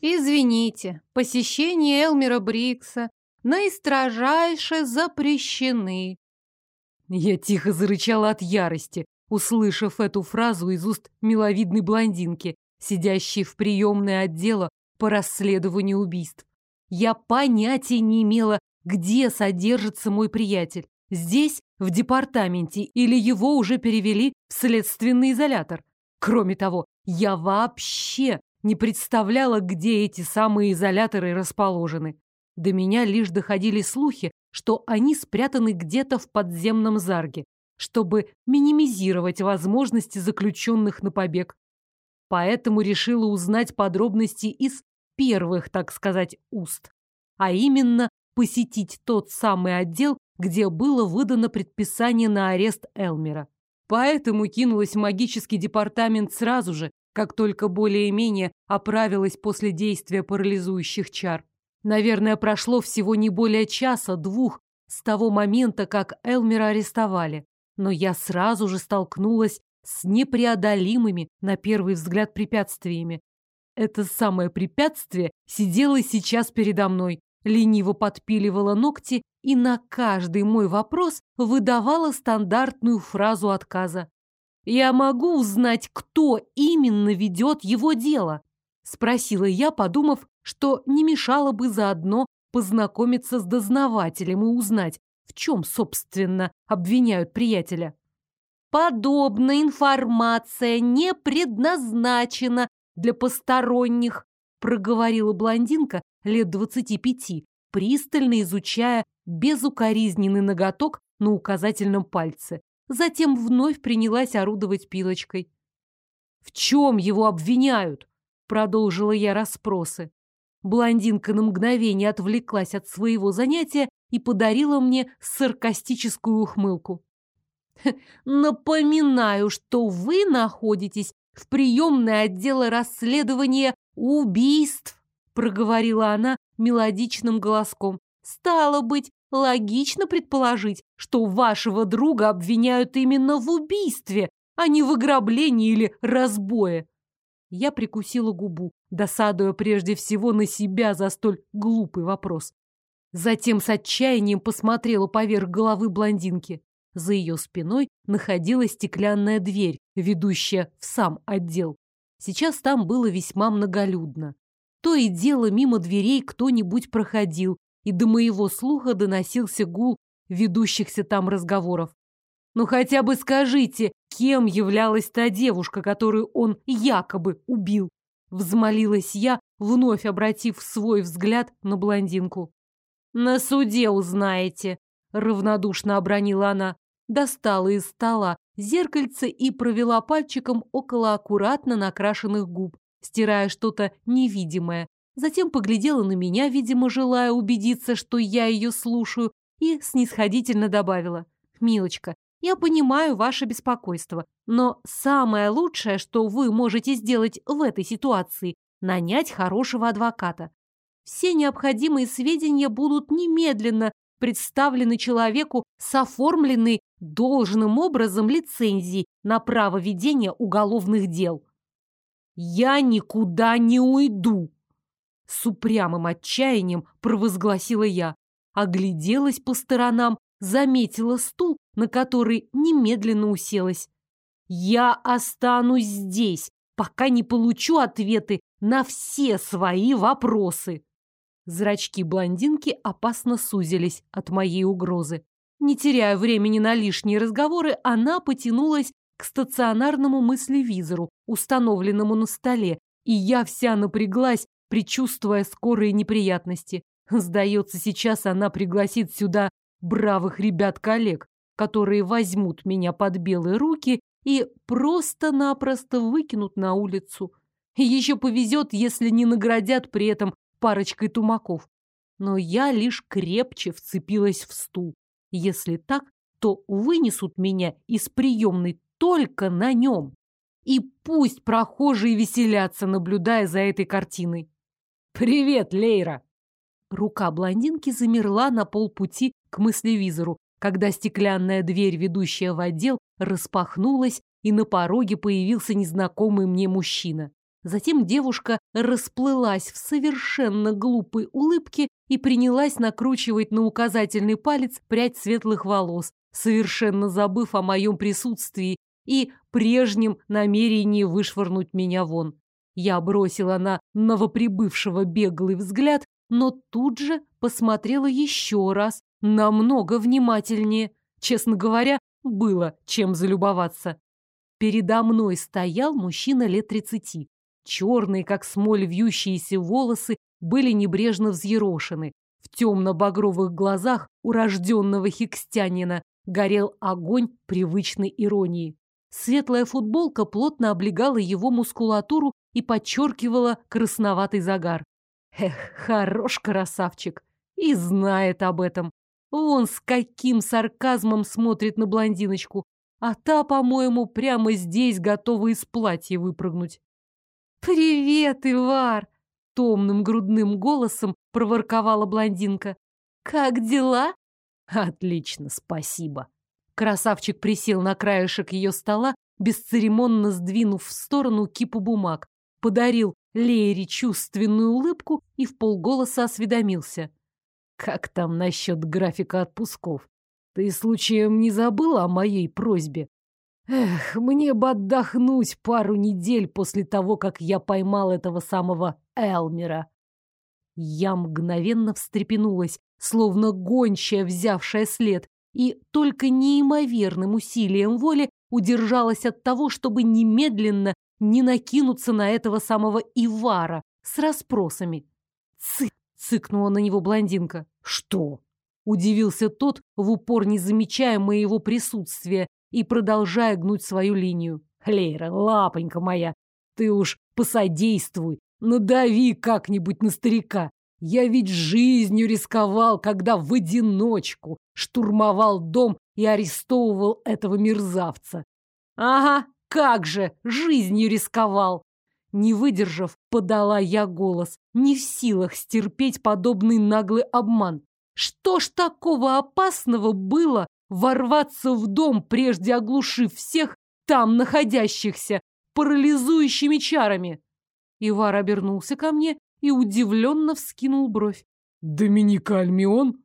Извините, посещение Элмера Брикса наистрожайше запрещены. Я тихо зарычала от ярости, услышав эту фразу из уст миловидной блондинки, сидящей в приемное отдела по расследованию убийств. Я понятия не имела, где содержится мой приятель. Здесь, в департаменте, или его уже перевели в следственный изолятор. Кроме того, я вообще не представляла, где эти самые изоляторы расположены. До меня лишь доходили слухи, что они спрятаны где-то в подземном зарге, чтобы минимизировать возможности заключенных на побег. Поэтому решила узнать подробности из первых, так сказать, уст. А именно, посетить тот самый отдел, где было выдано предписание на арест Элмера. Поэтому кинулась в магический департамент сразу же, как только более-менее оправилась после действия парализующих чар. Наверное, прошло всего не более часа-двух с того момента, как Элмера арестовали. Но я сразу же столкнулась с непреодолимыми, на первый взгляд, препятствиями. Это самое препятствие сидело сейчас передо мной, лениво подпиливала ногти и на каждый мой вопрос выдавала стандартную фразу отказа. «Я могу узнать, кто именно ведет его дело?» — спросила я, подумав, что не мешало бы заодно познакомиться с дознавателем и узнать, в чем, собственно, обвиняют приятеля. «Подобная информация не предназначена для посторонних», проговорила блондинка лет двадцати пяти, пристально изучая безукоризненный ноготок на указательном пальце. Затем вновь принялась орудовать пилочкой. «В чем его обвиняют?» Продолжила я расспросы. Блондинка на мгновение отвлеклась от своего занятия и подарила мне саркастическую ухмылку. «Напоминаю, что вы находитесь в приемное отдела расследования убийств», проговорила она мелодичным голоском. «Стало быть, логично предположить, что вашего друга обвиняют именно в убийстве, а не в ограблении или разбое». Я прикусила губу, досадуя прежде всего на себя за столь глупый вопрос. Затем с отчаянием посмотрела поверх головы блондинки. За ее спиной находилась стеклянная дверь, ведущая в сам отдел. Сейчас там было весьма многолюдно. То и дело мимо дверей кто-нибудь проходил, и до моего слуха доносился гул ведущихся там разговоров. «Ну хотя бы скажите, кем являлась та девушка, которую он якобы убил?» Взмолилась я, вновь обратив свой взгляд на блондинку. «На суде узнаете», — равнодушно обронила она. Достала из стола зеркальце и провела пальчиком около аккуратно накрашенных губ, стирая что-то невидимое. Затем поглядела на меня, видимо, желая убедиться, что я ее слушаю, и снисходительно добавила. «Милочка, я понимаю ваше беспокойство, но самое лучшее, что вы можете сделать в этой ситуации – нанять хорошего адвоката. Все необходимые сведения будут немедленно представлены человеку с оформленной должным образом лицензией на право ведения уголовных дел. «Я никуда не уйду!» С упрямым отчаянием провозгласила я, огляделась по сторонам, заметила стул, на который немедленно уселась. «Я останусь здесь, пока не получу ответы на все свои вопросы!» Зрачки блондинки опасно сузились от моей угрозы. Не теряя времени на лишние разговоры, она потянулась к стационарному мыслевизору, установленному на столе, и я вся напряглась, предчувствуя скорые неприятности. Сдается, сейчас она пригласит сюда бравых ребят-коллег, которые возьмут меня под белые руки и просто-напросто выкинут на улицу. Еще повезет, если не наградят при этом парочкой тумаков. Но я лишь крепче вцепилась в стул. Если так, то вынесут меня из приемной только на нем. И пусть прохожие веселятся, наблюдая за этой картиной. «Привет, Лейра!» Рука блондинки замерла на полпути к мыслевизору, когда стеклянная дверь, ведущая в отдел, распахнулась, и на пороге появился незнакомый мне мужчина. Затем девушка расплылась в совершенно глупой улыбке и принялась накручивать на указательный палец прядь светлых волос, совершенно забыв о моем присутствии и прежнем намерении вышвырнуть меня вон. Я бросила на новоприбывшего беглый взгляд, но тут же посмотрела еще раз, намного внимательнее. Честно говоря, было чем залюбоваться. Передо мной стоял мужчина лет тридцати. Черные, как смоль, вьющиеся волосы были небрежно взъерошены. В темно-багровых глазах урожденного хикстянина горел огонь привычной иронии. Светлая футболка плотно облегала его мускулатуру и подчеркивала красноватый загар. Эх, хорош красавчик. И знает об этом. Вон с каким сарказмом смотрит на блондиночку. А та, по-моему, прямо здесь готова из платья выпрыгнуть. «Привет, Ивар!» — томным грудным голосом проворковала блондинка. «Как дела?» «Отлично, спасибо!» Красавчик присел на краешек ее стола, бесцеремонно сдвинув в сторону кипу бумаг, подарил Леере чувственную улыбку и в полголоса осведомился. «Как там насчет графика отпусков? Ты случаем не забыла о моей просьбе? Эх, мне бы отдохнуть пару недель после того, как я поймал этого самого Элмера». Я мгновенно встрепенулась, словно гончая, взявшая след, и только неимоверным усилием воли удержалась от того, чтобы немедленно не накинуться на этого самого Ивара с расспросами. «Цык!» — цыкнула на него блондинка. «Что?» — удивился тот, в упор не замечая моего присутствия и продолжая гнуть свою линию. «Лейра, лапонька моя, ты уж посодействуй, надави как-нибудь на старика. Я ведь жизнью рисковал, когда в одиночку штурмовал дом и арестовывал этого мерзавца. Ага, как же, жизнью рисковал. Не выдержав, подала я голос, не в силах стерпеть подобный наглый обман. Что ж такого опасного было ворваться в дом, прежде оглушив всех там находящихся парализующими чарами? Ивар обернулся ко мне и удивленно вскинул бровь. «Доминика Альмион?»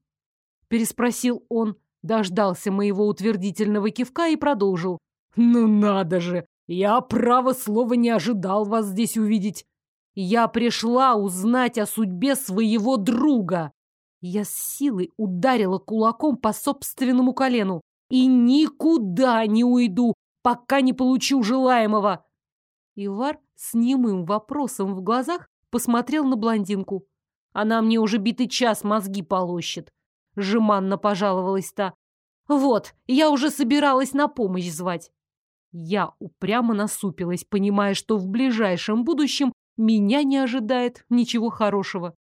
переспросил он, дождался моего утвердительного кивка и продолжил. «Ну надо же! Я, право слова, не ожидал вас здесь увидеть. Я пришла узнать о судьбе своего друга!» Я с силой ударила кулаком по собственному колену. «И никуда не уйду, пока не получу желаемого!» Ивар с немым вопросом в глазах посмотрел на блондинку. Она мне уже битый час мозги полощет. — жеманно пожаловалась та. «Вот, я уже собиралась на помощь звать». Я упрямо насупилась, понимая, что в ближайшем будущем меня не ожидает ничего хорошего.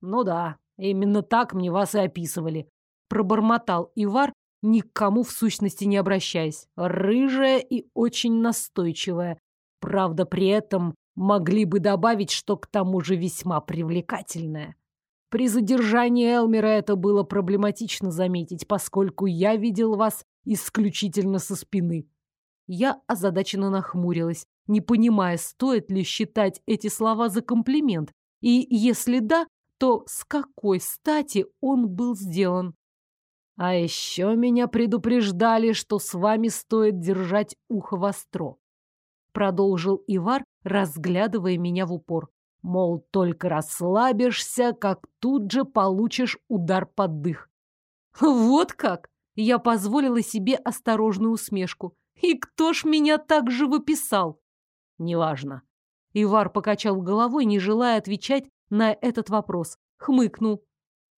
«Ну да, именно так мне вас и описывали», — пробормотал Ивар, никому в сущности не обращаясь. «Рыжая и очень настойчивая. Правда, при этом могли бы добавить, что к тому же весьма привлекательная». При задержании Элмера это было проблематично заметить, поскольку я видел вас исключительно со спины. Я озадаченно нахмурилась, не понимая, стоит ли считать эти слова за комплимент, и если да, то с какой стати он был сделан. А еще меня предупреждали, что с вами стоит держать ухо востро. Продолжил Ивар, разглядывая меня в упор. Мол, только расслабишься, как тут же получишь удар под дых. Вот как! Я позволила себе осторожную усмешку. И кто ж меня так же выписал? Неважно. Ивар покачал головой, не желая отвечать на этот вопрос. Хмыкнул.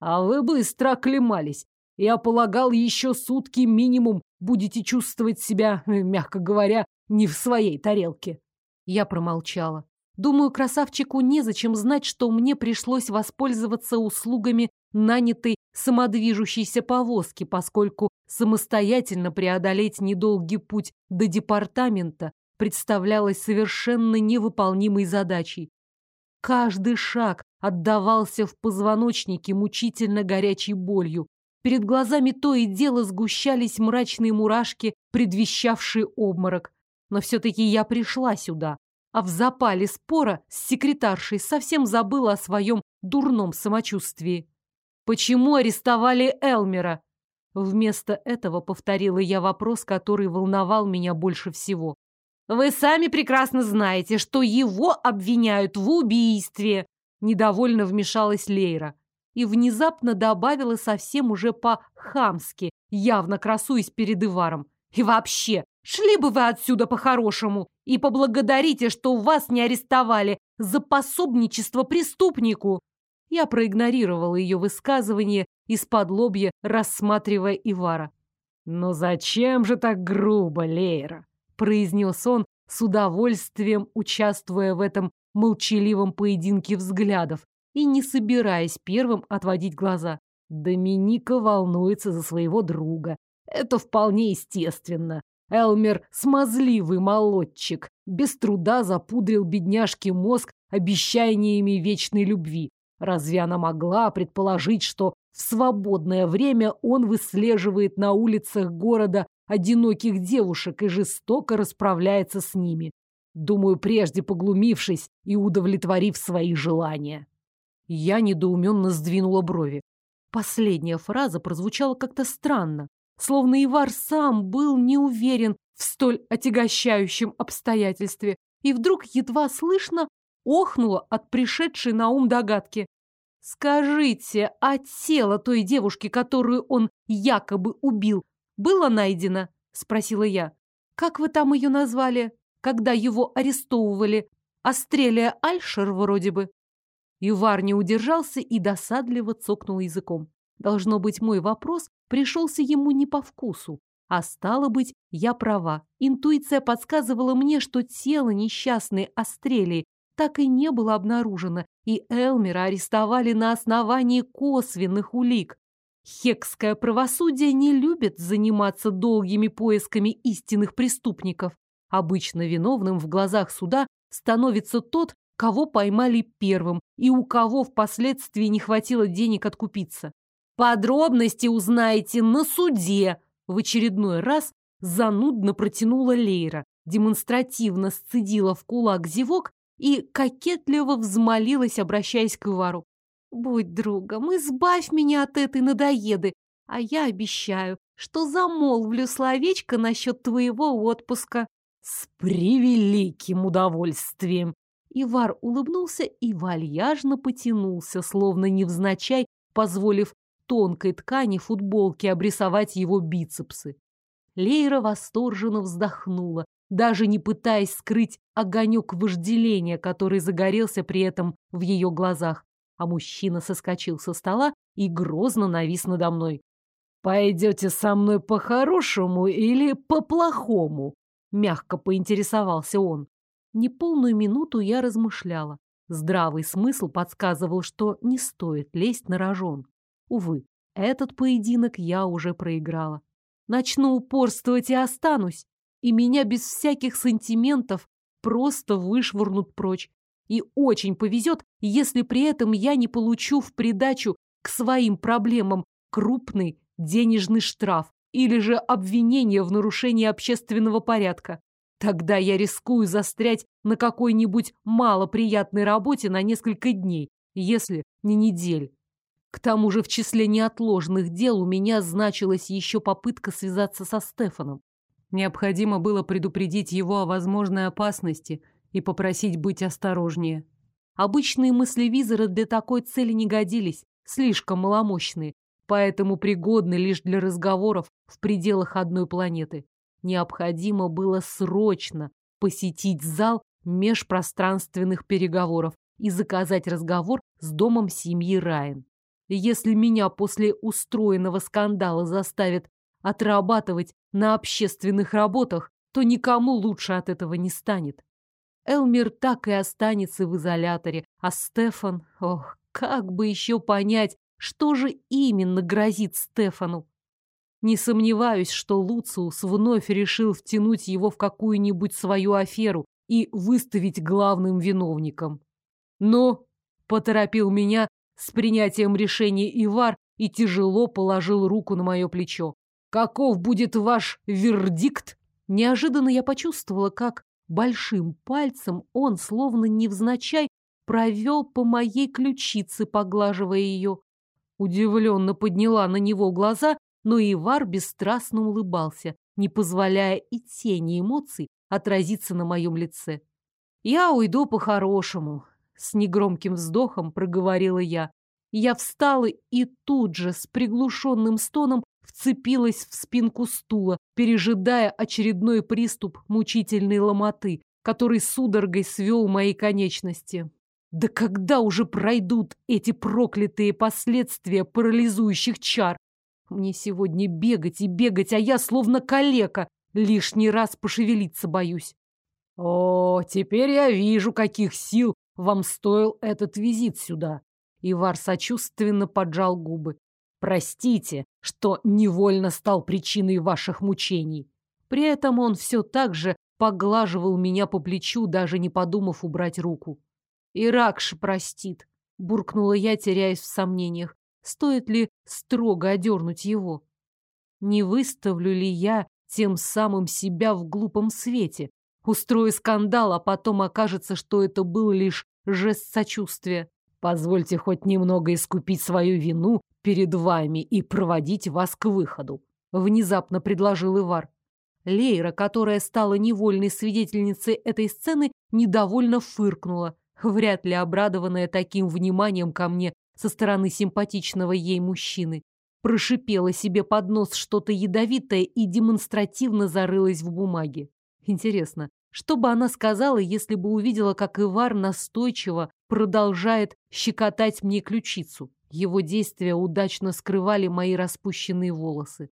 А вы быстро оклемались. Я полагал, еще сутки минимум будете чувствовать себя, мягко говоря, не в своей тарелке. Я промолчала. Думаю, красавчику незачем знать, что мне пришлось воспользоваться услугами нанятой самодвижущейся повозки, поскольку самостоятельно преодолеть недолгий путь до департамента представлялось совершенно невыполнимой задачей. Каждый шаг отдавался в позвоночнике мучительно горячей болью. Перед глазами то и дело сгущались мрачные мурашки, предвещавшие обморок. Но все-таки я пришла сюда, а в запале спора с секретаршей совсем забыла о своем дурном самочувствии. Почему арестовали Элмера? Вместо этого повторила я вопрос, который волновал меня больше всего. Вы сами прекрасно знаете, что его обвиняют в убийстве. Недовольно вмешалась Лейра и внезапно добавила совсем уже по-хамски, явно красуясь перед Иваром. И вообще, шли бы вы отсюда по-хорошему и поблагодарите, что вас не арестовали за пособничество преступнику. Я проигнорировала ее высказывание из-под лобья, рассматривая Ивара. «Но зачем же так грубо, Лейра?» произнес он с удовольствием, участвуя в этом молчаливом поединке взглядов и не собираясь первым отводить глаза. Доминика волнуется за своего друга. Это вполне естественно. Элмер – смазливый молодчик, без труда запудрил бедняжке мозг обещаниями вечной любви. Разве она могла предположить, что в свободное время он выслеживает на улицах города одиноких девушек и жестоко расправляется с ними? Думаю, прежде поглумившись и удовлетворив свои желания. Я недоуменно сдвинула брови. Последняя фраза прозвучала как-то странно, словно Ивар сам был не уверен в столь отягощающем обстоятельстве, и вдруг едва слышно охнула от пришедшей на ум догадки. «Скажите, а тело той девушки, которую он якобы убил, было найдено?» — спросила я. «Как вы там ее назвали, когда его арестовывали? Астрелия Альшер вроде бы». Ивар не удержался и досадливо цокнул языком. Должно быть, мой вопрос пришелся ему не по вкусу. А стало быть, я права. Интуиция подсказывала мне, что тело несчастной Астрелии так и не было обнаружено, и Элмера арестовали на основании косвенных улик. Хекское правосудие не любит заниматься долгими поисками истинных преступников. Обычно виновным в глазах суда становится тот, кого поймали первым и у кого впоследствии не хватило денег откупиться. Подробности узнаете на суде. В очередной раз занудно протянула Лейра, демонстративно сцедила в кулак зевок и кокетливо взмолилась, обращаясь к Ивару. «Будь другом, избавь меня от этой надоеды, а я обещаю, что замолвлю словечко насчет твоего отпуска». «С превеликим удовольствием!» Ивар улыбнулся и вальяжно потянулся, словно невзначай, позволив тонкой ткани футболки обрисовать его бицепсы. Лейра восторженно вздохнула, даже не пытаясь скрыть огонек вожделения, который загорелся при этом в ее глазах. А мужчина соскочил со стола и грозно навис надо мной. «Пойдете со мной по-хорошему или по-плохому?» Мягко поинтересовался он. Неполную минуту я размышляла. Здравый смысл подсказывал, что не стоит лезть на рожон. Увы, этот поединок я уже проиграла. Начну упорствовать и останусь, и меня без всяких сантиментов просто вышвырнут прочь. И очень повезет, если при этом я не получу в придачу к своим проблемам крупный денежный штраф или же обвинение в нарушении общественного порядка. Тогда я рискую застрять на какой-нибудь малоприятной работе на несколько дней, если не недель. К тому же в числе неотложных дел у меня значилась еще попытка связаться со Стефаном. Необходимо было предупредить его о возможной опасности и попросить быть осторожнее. Обычные мыслевизоры для такой цели не годились, слишком маломощные, поэтому пригодны лишь для разговоров в пределах одной планеты. Необходимо было срочно посетить зал межпространственных переговоров и заказать разговор с домом семьи Райан. Если меня после устроенного скандала заставят отрабатывать на общественных работах, то никому лучше от этого не станет. Элмир так и останется в изоляторе, а Стефан... Ох, как бы еще понять, что же именно грозит Стефану? Не сомневаюсь, что Луциус вновь решил втянуть его в какую-нибудь свою аферу и выставить главным виновником. Но, поторопил меня с принятием решения Ивар и тяжело положил руку на мое плечо. «Каков будет ваш вердикт?» Неожиданно я почувствовала, как большим пальцем он, словно невзначай, провел по моей ключице, поглаживая ее. Удивленно подняла на него глаза, но Ивар бесстрастно улыбался, не позволяя и тени эмоций отразиться на моем лице. «Я уйду по-хорошему», — с негромким вздохом проговорила я. Я встала и тут же с приглушенным стоном вцепилась в спинку стула, пережидая очередной приступ мучительной ломоты, который судорогой свел мои конечности. Да когда уже пройдут эти проклятые последствия парализующих чар? Мне сегодня бегать и бегать, а я словно калека, лишний раз пошевелиться боюсь. О, теперь я вижу, каких сил вам стоил этот визит сюда. Ивар сочувственно поджал губы. Простите, что невольно стал причиной ваших мучений. При этом он все так же поглаживал меня по плечу, даже не подумав убрать руку. «Иракш простит», — буркнула я, теряясь в сомнениях. Стоит ли строго одернуть его? Не выставлю ли я тем самым себя в глупом свете? Устрою скандал, а потом окажется, что это был лишь жест сочувствия. Позвольте хоть немного искупить свою вину перед вами и проводить вас к выходу», — внезапно предложил Ивар. Лейра, которая стала невольной свидетельницей этой сцены, недовольно фыркнула вряд ли обрадованная таким вниманием ко мне со стороны симпатичного ей мужчины. Прошипела себе под нос что-то ядовитое и демонстративно зарылась в бумаге. Интересно, что бы она сказала, если бы увидела, как Ивар настойчиво продолжает щекотать мне ключицу? Его действия удачно скрывали мои распущенные волосы.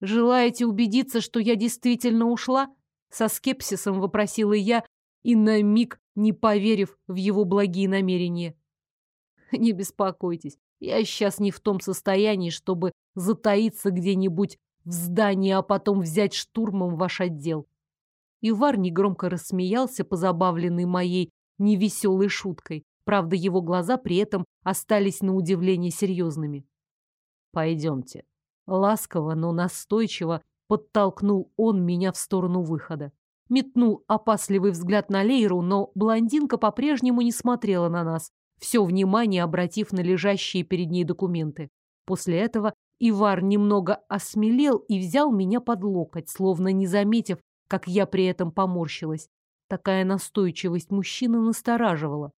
«Желаете убедиться, что я действительно ушла?» Со скепсисом вопросила я, и на миг не поверив в его благие намерения. Не беспокойтесь, я сейчас не в том состоянии, чтобы затаиться где-нибудь в здании, а потом взять штурмом ваш отдел. Ивар негромко рассмеялся, позабавленный моей невеселой шуткой. Правда, его глаза при этом остались на удивление серьезными. «Пойдемте». Ласково, но настойчиво подтолкнул он меня в сторону выхода метнул опасливый взгляд на Лейру, но блондинка по-прежнему не смотрела на нас, все внимание обратив на лежащие перед ней документы. После этого Ивар немного осмелел и взял меня под локоть, словно не заметив, как я при этом поморщилась. Такая настойчивость мужчины настораживала.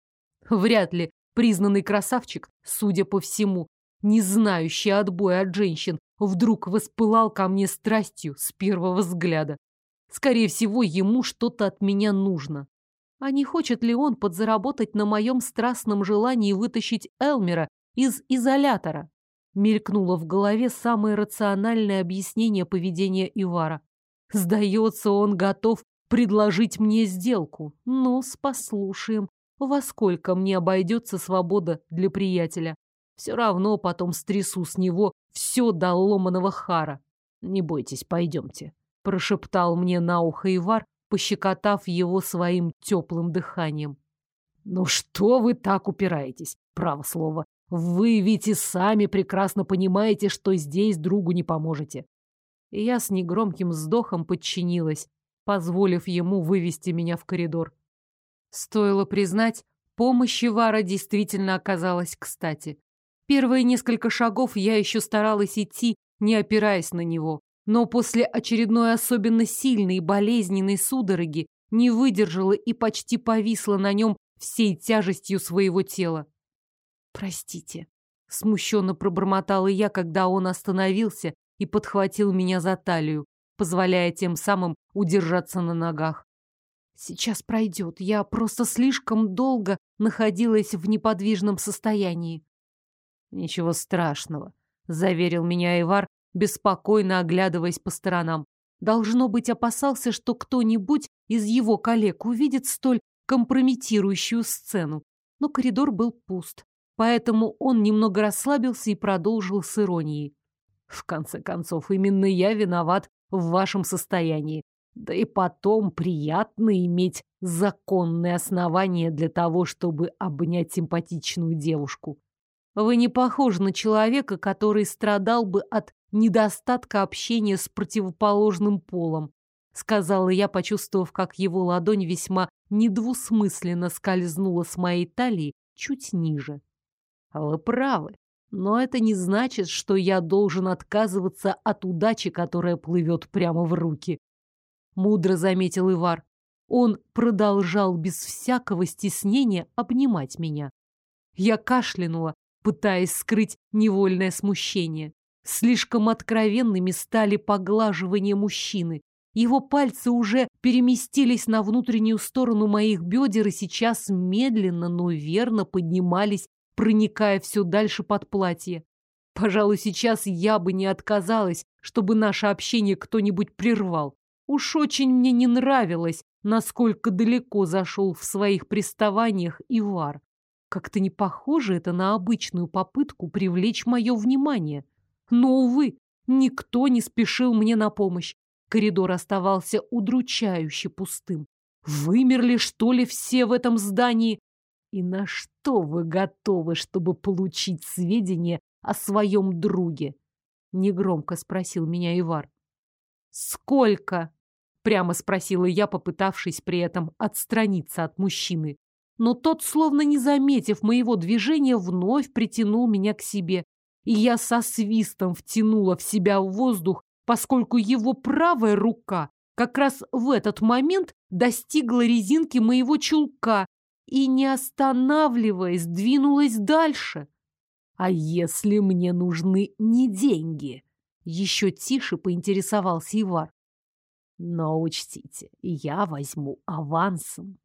Вряд ли признанный красавчик, судя по всему, не знающий отбоя от женщин, вдруг воспылал ко мне страстью с первого взгляда. Скорее всего, ему что-то от меня нужно. А не хочет ли он подзаработать на моем страстном желании вытащить Элмера из изолятора? Мелькнуло в голове самое рациональное объяснение поведения Ивара. Сдается, он готов предложить мне сделку. Ну, послушаем, во сколько мне обойдется свобода для приятеля. Все равно потом стрясу с него все до ломаного хара. Не бойтесь, пойдемте прошептал мне на ухо Ивар, пощекотав его своим теплым дыханием. «Ну что вы так упираетесь? Право слово. Вы ведь и сами прекрасно понимаете, что здесь другу не поможете». И я с негромким вздохом подчинилась, позволив ему вывести меня в коридор. Стоило признать, помощь Ивара действительно оказалась кстати. Первые несколько шагов я еще старалась идти, не опираясь на него но после очередной особенно сильной болезненной судороги не выдержала и почти повисла на нем всей тяжестью своего тела. «Простите», — смущенно пробормотала я, когда он остановился и подхватил меня за талию, позволяя тем самым удержаться на ногах. «Сейчас пройдет, я просто слишком долго находилась в неподвижном состоянии». «Ничего страшного», — заверил меня Ивар, беспокойно оглядываясь по сторонам. Должно быть, опасался, что кто-нибудь из его коллег увидит столь компрометирующую сцену. Но коридор был пуст, поэтому он немного расслабился и продолжил с иронией. В конце концов, именно я виноват в вашем состоянии. Да и потом приятно иметь законные основания для того, чтобы обнять симпатичную девушку. Вы не похожи на человека, который страдал бы от недостатка общения с противоположным полом. сказала я, почувствовав, как его ладонь весьма недвусмысленно скользнула с моей талии чуть ниже. Вы правы, но это не значит, что я должен отказываться от удачи, которая плывет прямо в руки. Мудро заметил Ивар. Он продолжал без всякого стеснения обнимать меня. Я кашлянула, пытаясь скрыть невольное смущение. Слишком откровенными стали поглаживания мужчины. Его пальцы уже переместились на внутреннюю сторону моих бедер и сейчас медленно, но верно поднимались, проникая все дальше под платье. Пожалуй, сейчас я бы не отказалась, чтобы наше общение кто-нибудь прервал. Уж очень мне не нравилось, насколько далеко зашел в своих приставаниях Ивар. Как-то не похоже это на обычную попытку привлечь мое внимание. Но, увы, никто не спешил мне на помощь. Коридор оставался удручающе пустым. Вымерли, что ли, все в этом здании? И на что вы готовы, чтобы получить сведения о своем друге? Негромко спросил меня Ивар. Сколько? Прямо спросила я, попытавшись при этом отстраниться от мужчины. Но тот, словно не заметив моего движения, вновь притянул меня к себе и я со свистом втянула в себя воздух, поскольку его правая рука как раз в этот момент достигла резинки моего чулка и, не останавливаясь, двинулась дальше. «А если мне нужны не деньги?» Еще тише поинтересовался Ивар. «Но учтите, я возьму авансом».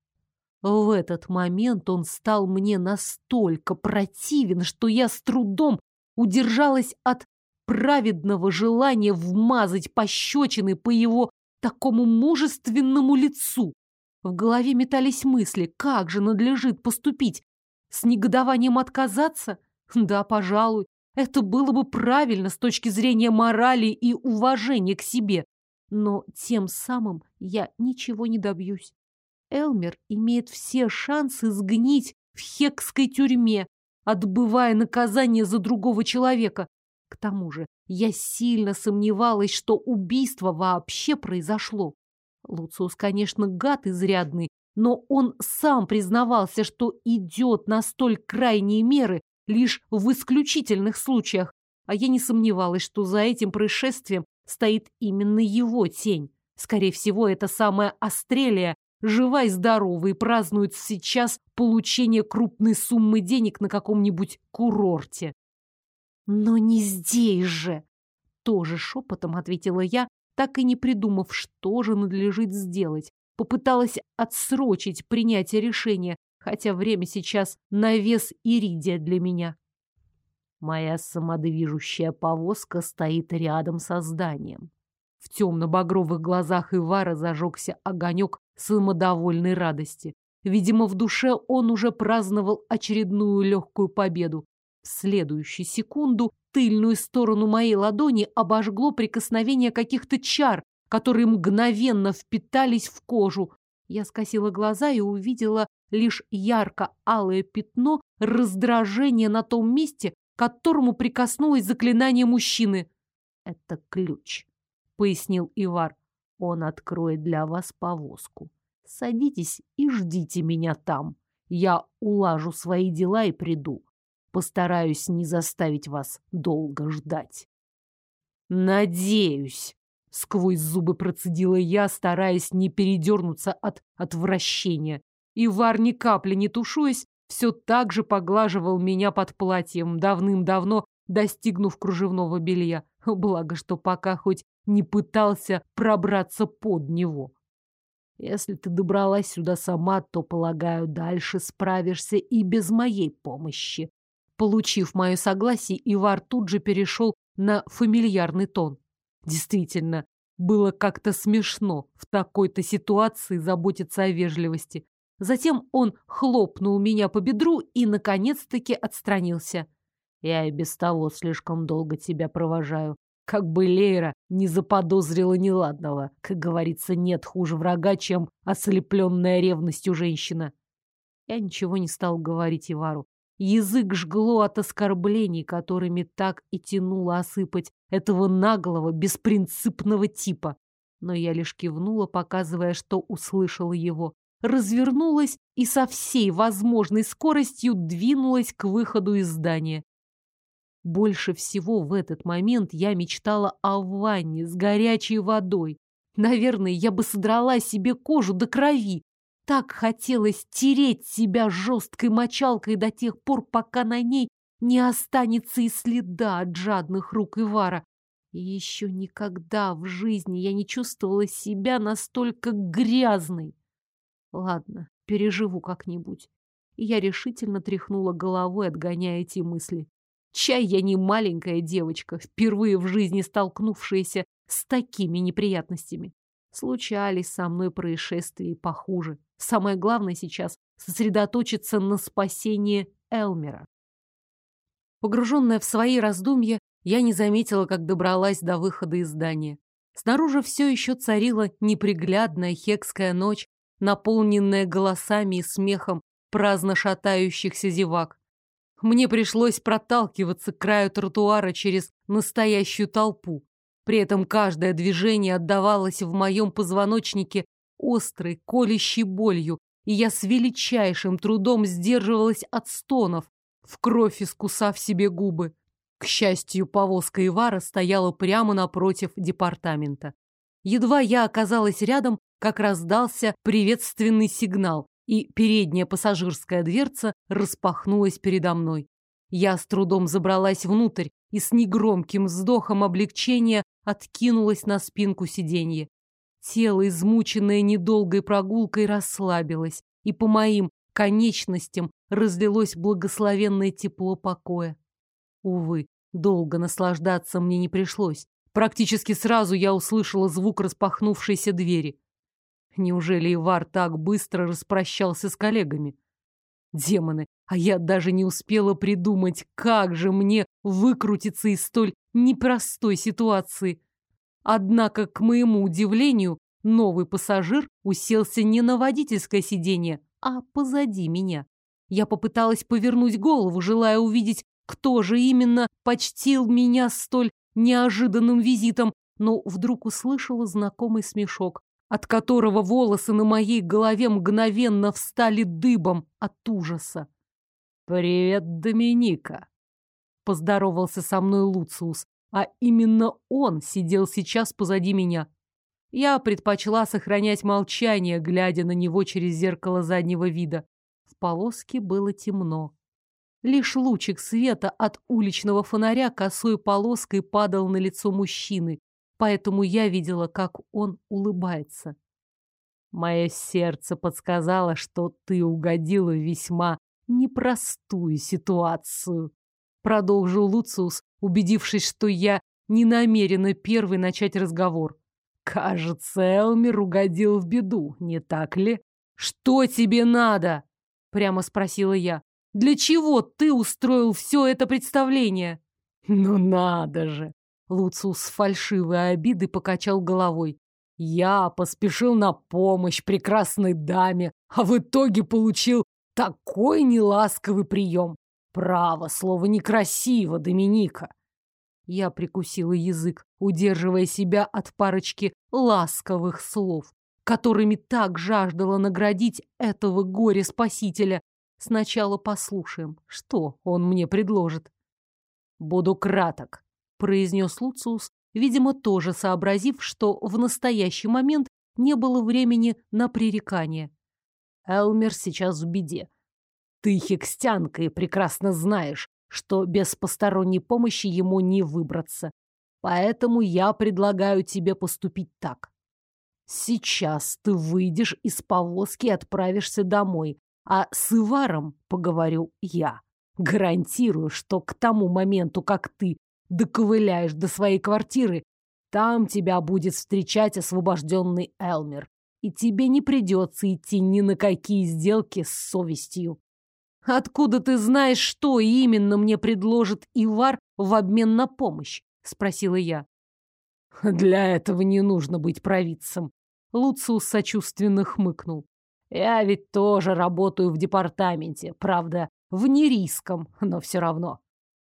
В этот момент он стал мне настолько противен, что я с трудом удержалась от праведного желания вмазать пощечины по его такому мужественному лицу. В голове метались мысли, как же надлежит поступить. С негодованием отказаться? Да, пожалуй, это было бы правильно с точки зрения морали и уважения к себе. Но тем самым я ничего не добьюсь. Элмер имеет все шансы сгнить в хекской тюрьме, отбывая наказание за другого человека. К тому же я сильно сомневалась, что убийство вообще произошло. Луциус, конечно, гад изрядный, но он сам признавался, что идет на столь крайние меры лишь в исключительных случаях, а я не сомневалась, что за этим происшествием стоит именно его тень. Скорее всего, это самая Астрелия жива и здорова и празднует сейчас получение крупной суммы денег на каком-нибудь курорте. Но не здесь же! Тоже шепотом ответила я, так и не придумав, что же надлежит сделать. Попыталась отсрочить принятие решения, хотя время сейчас на вес иридия для меня. Моя самодвижущая повозка стоит рядом со зданием. В темно-багровых глазах Ивара зажегся огонек самодовольной радости. Видимо, в душе он уже праздновал очередную легкую победу. В следующую секунду тыльную сторону моей ладони обожгло прикосновение каких-то чар, которые мгновенно впитались в кожу. Я скосила глаза и увидела лишь ярко-алое пятно раздражения на том месте, к которому прикоснулось заклинание мужчины. Это ключ пояснил Ивар. Он откроет для вас повозку. Садитесь и ждите меня там. Я улажу свои дела и приду. Постараюсь не заставить вас долго ждать. Надеюсь, сквозь зубы процедила я, стараясь не передернуться от отвращения. Ивар ни капли не тушуясь, все так же поглаживал меня под платьем, давным-давно достигнув кружевного белья. Благо, что пока хоть не пытался пробраться под него. Если ты добралась сюда сама, то, полагаю, дальше справишься и без моей помощи. Получив мое согласие, Ивар тут же перешел на фамильярный тон. Действительно, было как-то смешно в такой-то ситуации заботиться о вежливости. Затем он хлопнул меня по бедру и, наконец-таки, отстранился. Я и без того слишком долго тебя провожаю. Как бы Лейра не заподозрила неладного. Как говорится, нет хуже врага, чем ослепленная ревностью женщина. Я ничего не стал говорить Ивару. Язык жгло от оскорблений, которыми так и тянуло осыпать этого наглого, беспринципного типа. Но я лишь кивнула, показывая, что услышала его. Развернулась и со всей возможной скоростью двинулась к выходу из здания. Больше всего в этот момент я мечтала о ванне с горячей водой. Наверное, я бы содрала себе кожу до крови. Так хотелось тереть себя жесткой мочалкой до тех пор, пока на ней не останется и следа от жадных рук Ивара. И еще никогда в жизни я не чувствовала себя настолько грязной. Ладно, переживу как-нибудь. Я решительно тряхнула головой, отгоняя эти мысли. Чай я не маленькая девочка, впервые в жизни столкнувшаяся с такими неприятностями. Случались со мной происшествия похуже. Самое главное сейчас — сосредоточиться на спасении Элмера. Погруженная в свои раздумья, я не заметила, как добралась до выхода из здания. Снаружи все еще царила неприглядная хекская ночь, наполненная голосами и смехом праздно шатающихся зевак. Мне пришлось проталкиваться к краю тротуара через настоящую толпу. При этом каждое движение отдавалось в моем позвоночнике острой, колющей болью, и я с величайшим трудом сдерживалась от стонов, в кровь искусав себе губы. К счастью, повозка Ивара стояла прямо напротив департамента. Едва я оказалась рядом, как раздался приветственный сигнал, и передняя пассажирская дверца распахнулась передо мной. Я с трудом забралась внутрь и с негромким вздохом облегчения откинулась на спинку сиденья. Тело, измученное недолгой прогулкой, расслабилось, и по моим конечностям разлилось благословенное тепло покоя. Увы, долго наслаждаться мне не пришлось. Практически сразу я услышала звук распахнувшейся двери. Неужели Ивар так быстро распрощался с коллегами? Демоны, а я даже не успела придумать, как же мне выкрутиться из столь непростой ситуации. Однако, к моему удивлению, новый пассажир уселся не на водительское сиденье, а позади меня. Я попыталась повернуть голову, желая увидеть, кто же именно почтил меня столь неожиданным визитом, но вдруг услышала знакомый смешок, от которого волосы на моей голове мгновенно встали дыбом от ужаса. «Привет, Доминика!» — поздоровался со мной Луциус, а именно он сидел сейчас позади меня. Я предпочла сохранять молчание, глядя на него через зеркало заднего вида. В полоске было темно. Лишь лучик света от уличного фонаря косой полоской падал на лицо мужчины, поэтому я видела, как он улыбается. Мое сердце подсказало, что ты угодила весьма непростую ситуацию. Продолжил Луциус, убедившись, что я не намерена первый начать разговор. Кажется, Элмер угодил в беду, не так ли? Что тебе надо? Прямо спросила я. Для чего ты устроил все это представление? Ну надо же! Луциус с фальшивой обидой покачал головой. Я поспешил на помощь прекрасной даме, а в итоге получил такой неласковый прием. Право, слово некрасиво, Доминика. Я прикусила язык, удерживая себя от парочки ласковых слов, которыми так жаждала наградить этого горе-спасителя. Сначала послушаем, что он мне предложит. Буду краток произнес Луциус, видимо, тоже сообразив, что в настоящий момент не было времени на пререкание. Элмер сейчас в беде. Ты хекстянка и прекрасно знаешь, что без посторонней помощи ему не выбраться. Поэтому я предлагаю тебе поступить так. Сейчас ты выйдешь из повозки и отправишься домой, а с Иваром поговорю я. Гарантирую, что к тому моменту, как ты доковыляешь до своей квартиры, там тебя будет встречать освобожденный Элмер, и тебе не придется идти ни на какие сделки с совестью. «Откуда ты знаешь, что именно мне предложит Ивар в обмен на помощь?» — спросила я. «Для этого не нужно быть провидцем», — Луциус сочувственно хмыкнул. «Я ведь тоже работаю в департаменте, правда, в нериском, но все равно.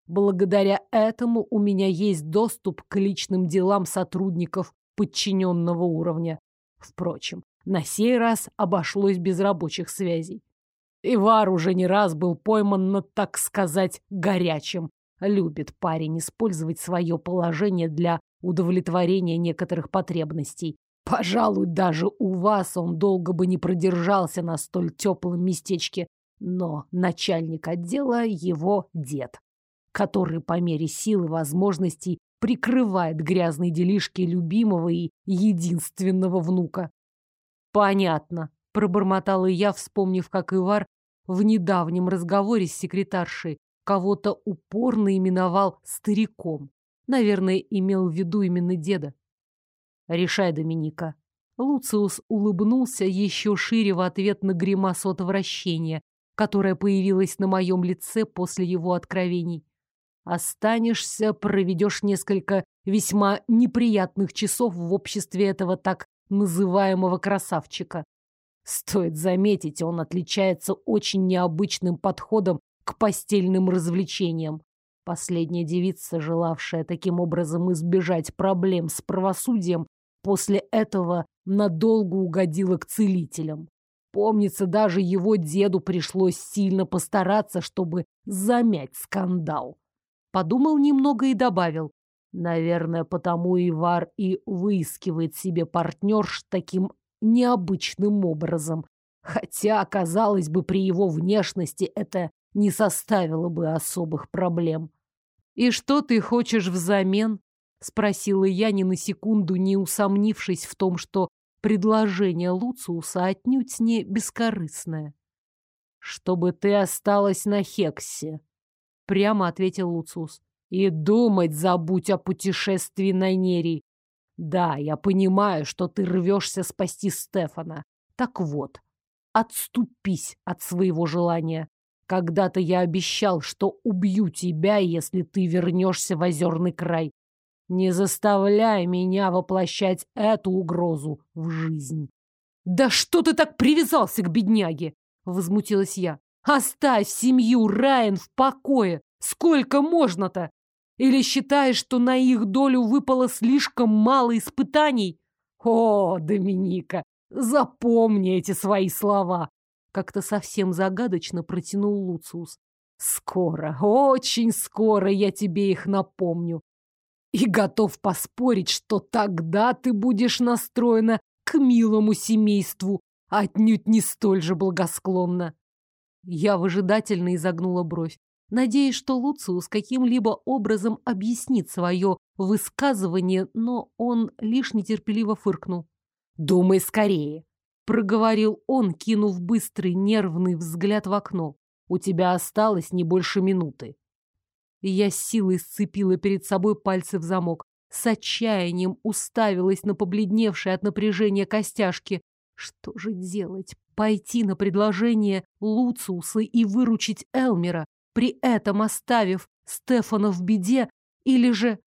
Благодаря этому у меня есть доступ к личным делам сотрудников подчиненного уровня. Впрочем, на сей раз обошлось без рабочих связей. Ивар уже не раз был пойман на, так сказать, горячем. Любит парень использовать свое положение для удовлетворения некоторых потребностей. Пожалуй, даже у вас он долго бы не продержался на столь теплом местечке, но начальник отдела его дед, который по мере сил и возможностей прикрывает грязные делишки любимого и единственного внука. Понятно, пробормотала я, вспомнив, как Ивар в недавнем разговоре с секретаршей кого-то упорно именовал стариком. Наверное, имел в виду именно деда. Решай, Доминика. Луциус улыбнулся еще шире в ответ на гримасу отвращения, которая появилась на моем лице после его откровений. Останешься, проведешь несколько весьма неприятных часов в обществе этого так называемого красавчика. Стоит заметить, он отличается очень необычным подходом к постельным развлечениям. Последняя девица, желавшая таким образом избежать проблем с правосудием, после этого надолго угодила к целителям. Помнится, даже его деду пришлось сильно постараться, чтобы замять скандал. Подумал немного и добавил. Наверное, потому Ивар и выискивает себе партнерш таким необычным образом. Хотя, казалось бы, при его внешности это не составило бы особых проблем. «И что ты хочешь взамен?» — спросила я, ни на секунду не усомнившись в том, что предложение Луциуса отнюдь не бескорыстное. «Чтобы ты осталась на Хексе», — прямо ответил Луциус. «И думать забудь о путешествии на Нерий. Да, я понимаю, что ты рвешься спасти Стефана. Так вот, отступись от своего желания. Когда-то я обещал, что убью тебя, если ты вернешься в озерный край. Не заставляй меня воплощать эту угрозу в жизнь. «Да что ты так привязался к бедняге?» — возмутилась я. «Оставь семью Райан в покое! Сколько можно-то? Или считаешь, что на их долю выпало слишком мало испытаний? О, Доминика, запомни эти свои слова. Как-то совсем загадочно протянул Луциус. Скоро, очень скоро я тебе их напомню. И готов поспорить, что тогда ты будешь настроена к милому семейству, отнюдь не столь же благосклонно. Я выжидательно изогнула бровь надеясь, что Луциус каким-либо образом объяснит свое высказывание, но он лишь нетерпеливо фыркнул. «Думай скорее!» — проговорил он, кинув быстрый нервный взгляд в окно. «У тебя осталось не больше минуты». Я с силой сцепила перед собой пальцы в замок, с отчаянием уставилась на побледневшие от напряжения костяшки. Что же делать? Пойти на предложение Луциуса и выручить Элмера? при этом оставив Стефана в беде, или же...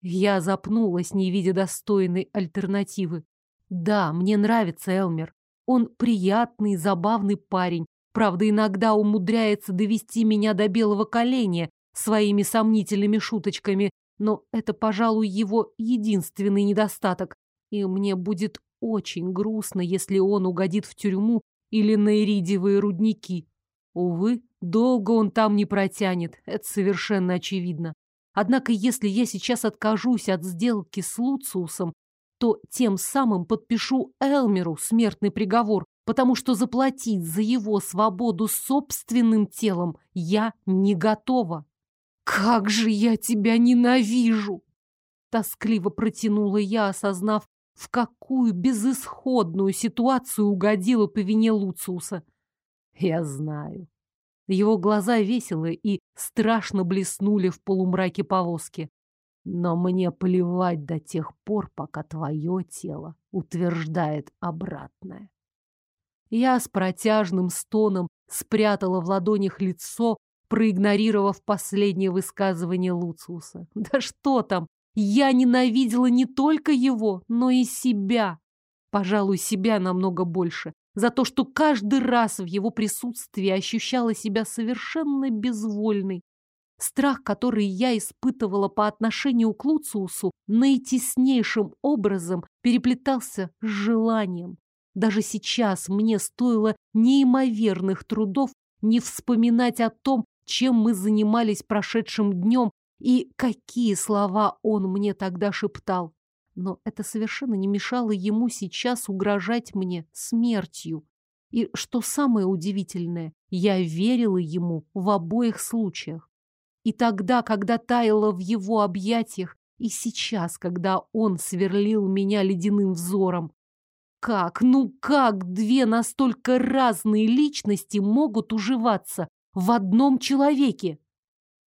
Я запнулась, не видя достойной альтернативы. Да, мне нравится Элмер. Он приятный, забавный парень. Правда, иногда умудряется довести меня до белого коленя своими сомнительными шуточками, но это, пожалуй, его единственный недостаток. И мне будет очень грустно, если он угодит в тюрьму или на иридиевые рудники. Увы, долго он там не протянет, это совершенно очевидно. Однако, если я сейчас откажусь от сделки с Луциусом, то тем самым подпишу Элмеру смертный приговор, потому что заплатить за его свободу собственным телом я не готова. «Как же я тебя ненавижу!» Тоскливо протянула я, осознав, в какую безысходную ситуацию угодила по вине Луциуса. Я знаю. Его глаза весело и страшно блеснули в полумраке повозки. Но мне плевать до тех пор, пока твое тело утверждает обратное. Я с протяжным стоном спрятала в ладонях лицо, проигнорировав последнее высказывание Луциуса. Да что там! Я ненавидела не только его, но и себя. Пожалуй, себя намного больше за то, что каждый раз в его присутствии ощущала себя совершенно безвольной. Страх, который я испытывала по отношению к Луциусу, наитеснейшим образом переплетался с желанием. Даже сейчас мне стоило неимоверных трудов не вспоминать о том, чем мы занимались прошедшим днем и какие слова он мне тогда шептал. Но это совершенно не мешало ему сейчас угрожать мне смертью. И что самое удивительное, я верила ему в обоих случаях. И тогда, когда таяла в его объятиях, и сейчас, когда он сверлил меня ледяным взором. Как, ну как две настолько разные личности могут уживаться в одном человеке?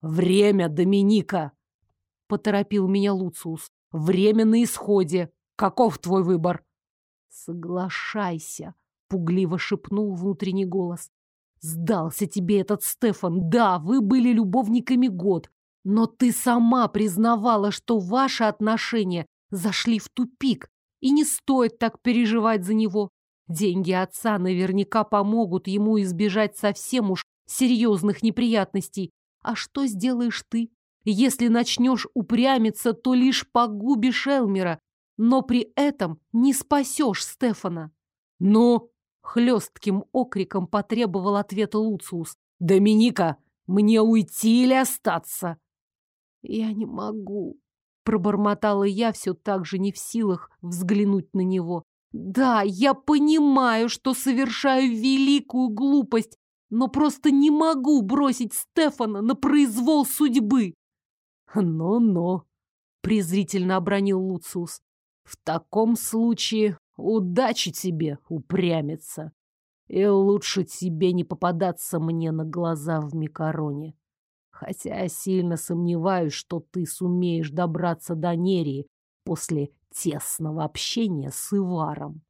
«Время, Доминика!» — поторопил меня Луциус. «Время на исходе. Каков твой выбор?» «Соглашайся!» — пугливо шепнул внутренний голос. Сдался тебе этот Стефан. Да, вы были любовниками год, но ты сама признавала, что ваши отношения зашли в тупик, и не стоит так переживать за него. Деньги отца наверняка помогут ему избежать совсем уж серьезных неприятностей. А что сделаешь ты? Если начнешь упрямиться, то лишь погубишь Элмера, но при этом не спасешь Стефана. Ну, Хлестким окриком потребовал ответа Луциус. «Доминика, мне уйти или остаться?» «Я не могу», — пробормотала я, все так же не в силах взглянуть на него. «Да, я понимаю, что совершаю великую глупость, но просто не могу бросить Стефана на произвол судьбы». «Ну-ну», — презрительно обронил Луциус. «В таком случае Удачи тебе, упрямиться. И лучше тебе не попадаться мне на глаза в Микароне. Хотя сильно сомневаюсь, что ты сумеешь добраться до Нерии после тесного общения с Иваром.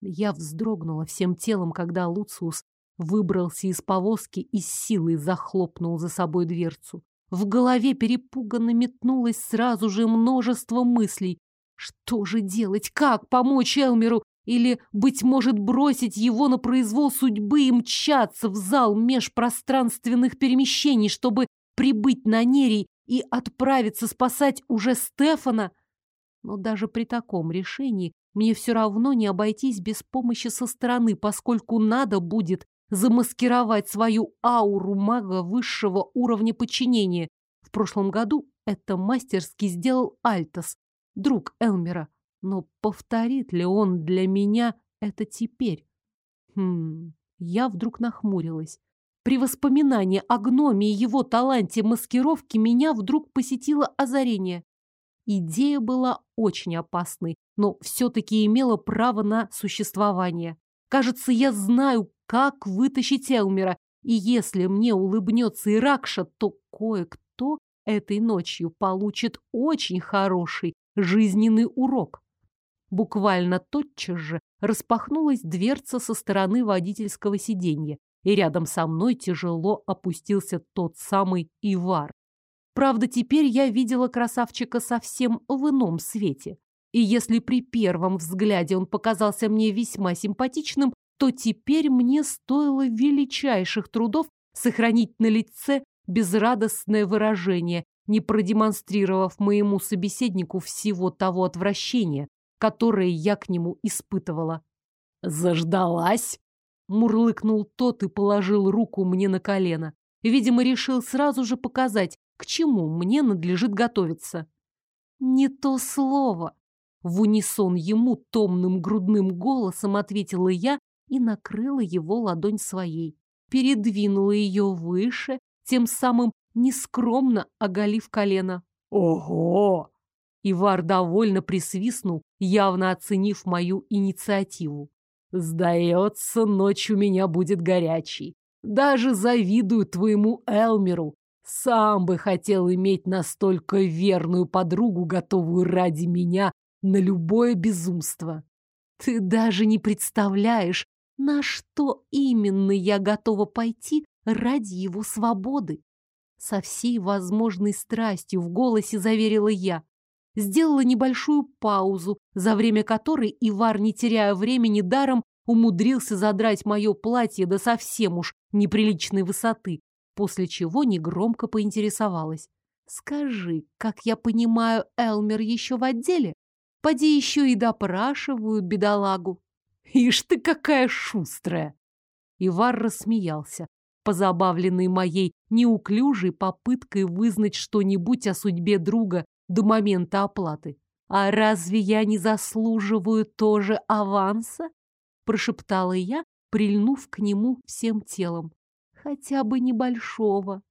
Я вздрогнула всем телом, когда Луциус выбрался из повозки и силой захлопнул за собой дверцу. В голове перепуганно метнулось сразу же множество мыслей, что же делать? Как помочь Элмеру? Или, быть может, бросить его на произвол судьбы и мчаться в зал межпространственных перемещений, чтобы прибыть на Нерий и отправиться спасать уже Стефана? Но даже при таком решении мне все равно не обойтись без помощи со стороны, поскольку надо будет замаскировать свою ауру мага высшего уровня подчинения. В прошлом году это мастерски сделал Альтос, друг Элмера. Но повторит ли он для меня это теперь? Хм, я вдруг нахмурилась. При воспоминании о гноме и его таланте маскировки меня вдруг посетило озарение. Идея была очень опасной, но все-таки имела право на существование. Кажется, я знаю, как вытащить Элмера, и если мне улыбнется Иракша, то кое-кто этой ночью получит очень хороший жизненный урок. Буквально тотчас же распахнулась дверца со стороны водительского сиденья, и рядом со мной тяжело опустился тот самый Ивар. Правда, теперь я видела красавчика совсем в ином свете. И если при первом взгляде он показался мне весьма симпатичным, то теперь мне стоило величайших трудов сохранить на лице безрадостное выражение не продемонстрировав моему собеседнику всего того отвращения, которое я к нему испытывала. «Заждалась?» — мурлыкнул тот и положил руку мне на колено. Видимо, решил сразу же показать, к чему мне надлежит готовиться. «Не то слово!» В унисон ему томным грудным голосом ответила я и накрыла его ладонь своей. Передвинула ее выше, тем самым нескромно оголив колено. «Ого!» Ивар довольно присвистнул, явно оценив мою инициативу. «Сдается, ночь у меня будет горячей. Даже завидую твоему Элмеру. Сам бы хотел иметь настолько верную подругу, готовую ради меня на любое безумство. Ты даже не представляешь, на что именно я готова пойти ради его свободы. Со всей возможной страстью в голосе заверила я. Сделала небольшую паузу, за время которой Ивар, не теряя времени даром, умудрился задрать мое платье до совсем уж неприличной высоты. после чего негромко поинтересовалась. «Скажи, как я понимаю, Элмер еще в отделе? Поди еще и допрашивают бедолагу». «Ишь ты какая шустрая!» Ивар рассмеялся, позабавленный моей неуклюжей попыткой вызнать что-нибудь о судьбе друга до момента оплаты. «А разве я не заслуживаю тоже аванса?» прошептала я, прильнув к нему всем телом. «Хотя бы небольшого».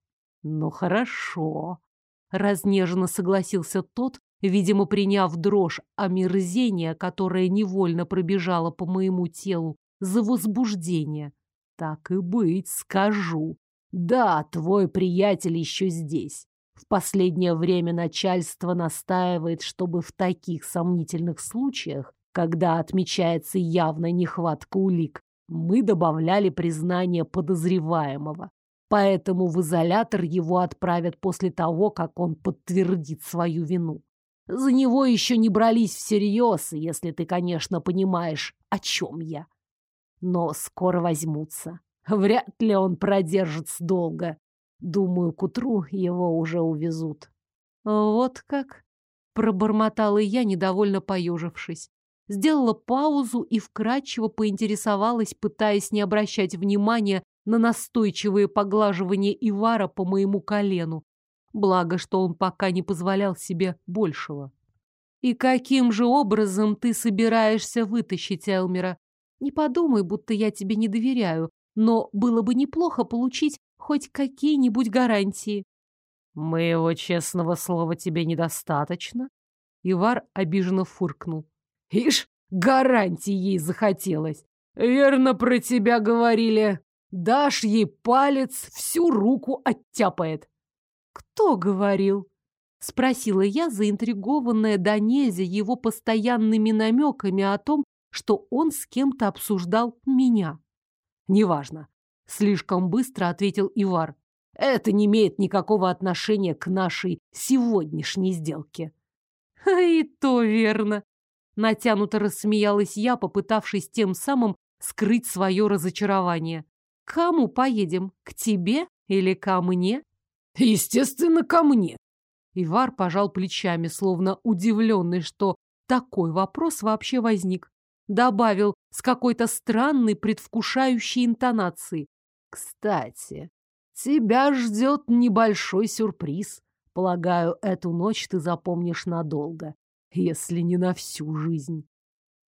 «Ну хорошо», — разнеженно согласился тот, видимо, приняв дрожь омерзения, которая невольно пробежала по моему телу, за возбуждение. «Так и быть, скажу. Да, твой приятель еще здесь. В последнее время начальство настаивает, чтобы в таких сомнительных случаях, когда отмечается явная нехватка улик, мы добавляли признание подозреваемого. Поэтому в изолятор его отправят после того, как он подтвердит свою вину. За него еще не брались всерьез, если ты, конечно, понимаешь, о чем я. Но скоро возьмутся. Вряд ли он продержится долго. Думаю, к утру его уже увезут. Вот как? Пробормотала я, недовольно поежившись. Сделала паузу и вкратчиво поинтересовалась, пытаясь не обращать внимания на настойчивые поглаживания Ивара по моему колену. Благо, что он пока не позволял себе большего. «И каким же образом ты собираешься вытащить Элмера? Не подумай, будто я тебе не доверяю, но было бы неплохо получить хоть какие-нибудь гарантии. Моего честного слова тебе недостаточно? Ивар обиженно фуркнул. Ишь, гарантии ей захотелось. Верно про тебя говорили. Дашь ей палец, всю руку оттяпает. Кто говорил? Спросила я, заинтригованная до нельзя его постоянными намеками о том, что он с кем-то обсуждал меня. Неважно. Слишком быстро ответил Ивар. Это не имеет никакого отношения к нашей сегодняшней сделке. И то верно. Натянуто рассмеялась я, попытавшись тем самым скрыть свое разочарование. Кому поедем? К тебе или ко мне? Естественно, ко мне. Ивар пожал плечами, словно удивленный, что такой вопрос вообще возник. Добавил с какой-то странной предвкушающей интонацией. Кстати, тебя ждет небольшой сюрприз. Полагаю, эту ночь ты запомнишь надолго, если не на всю жизнь.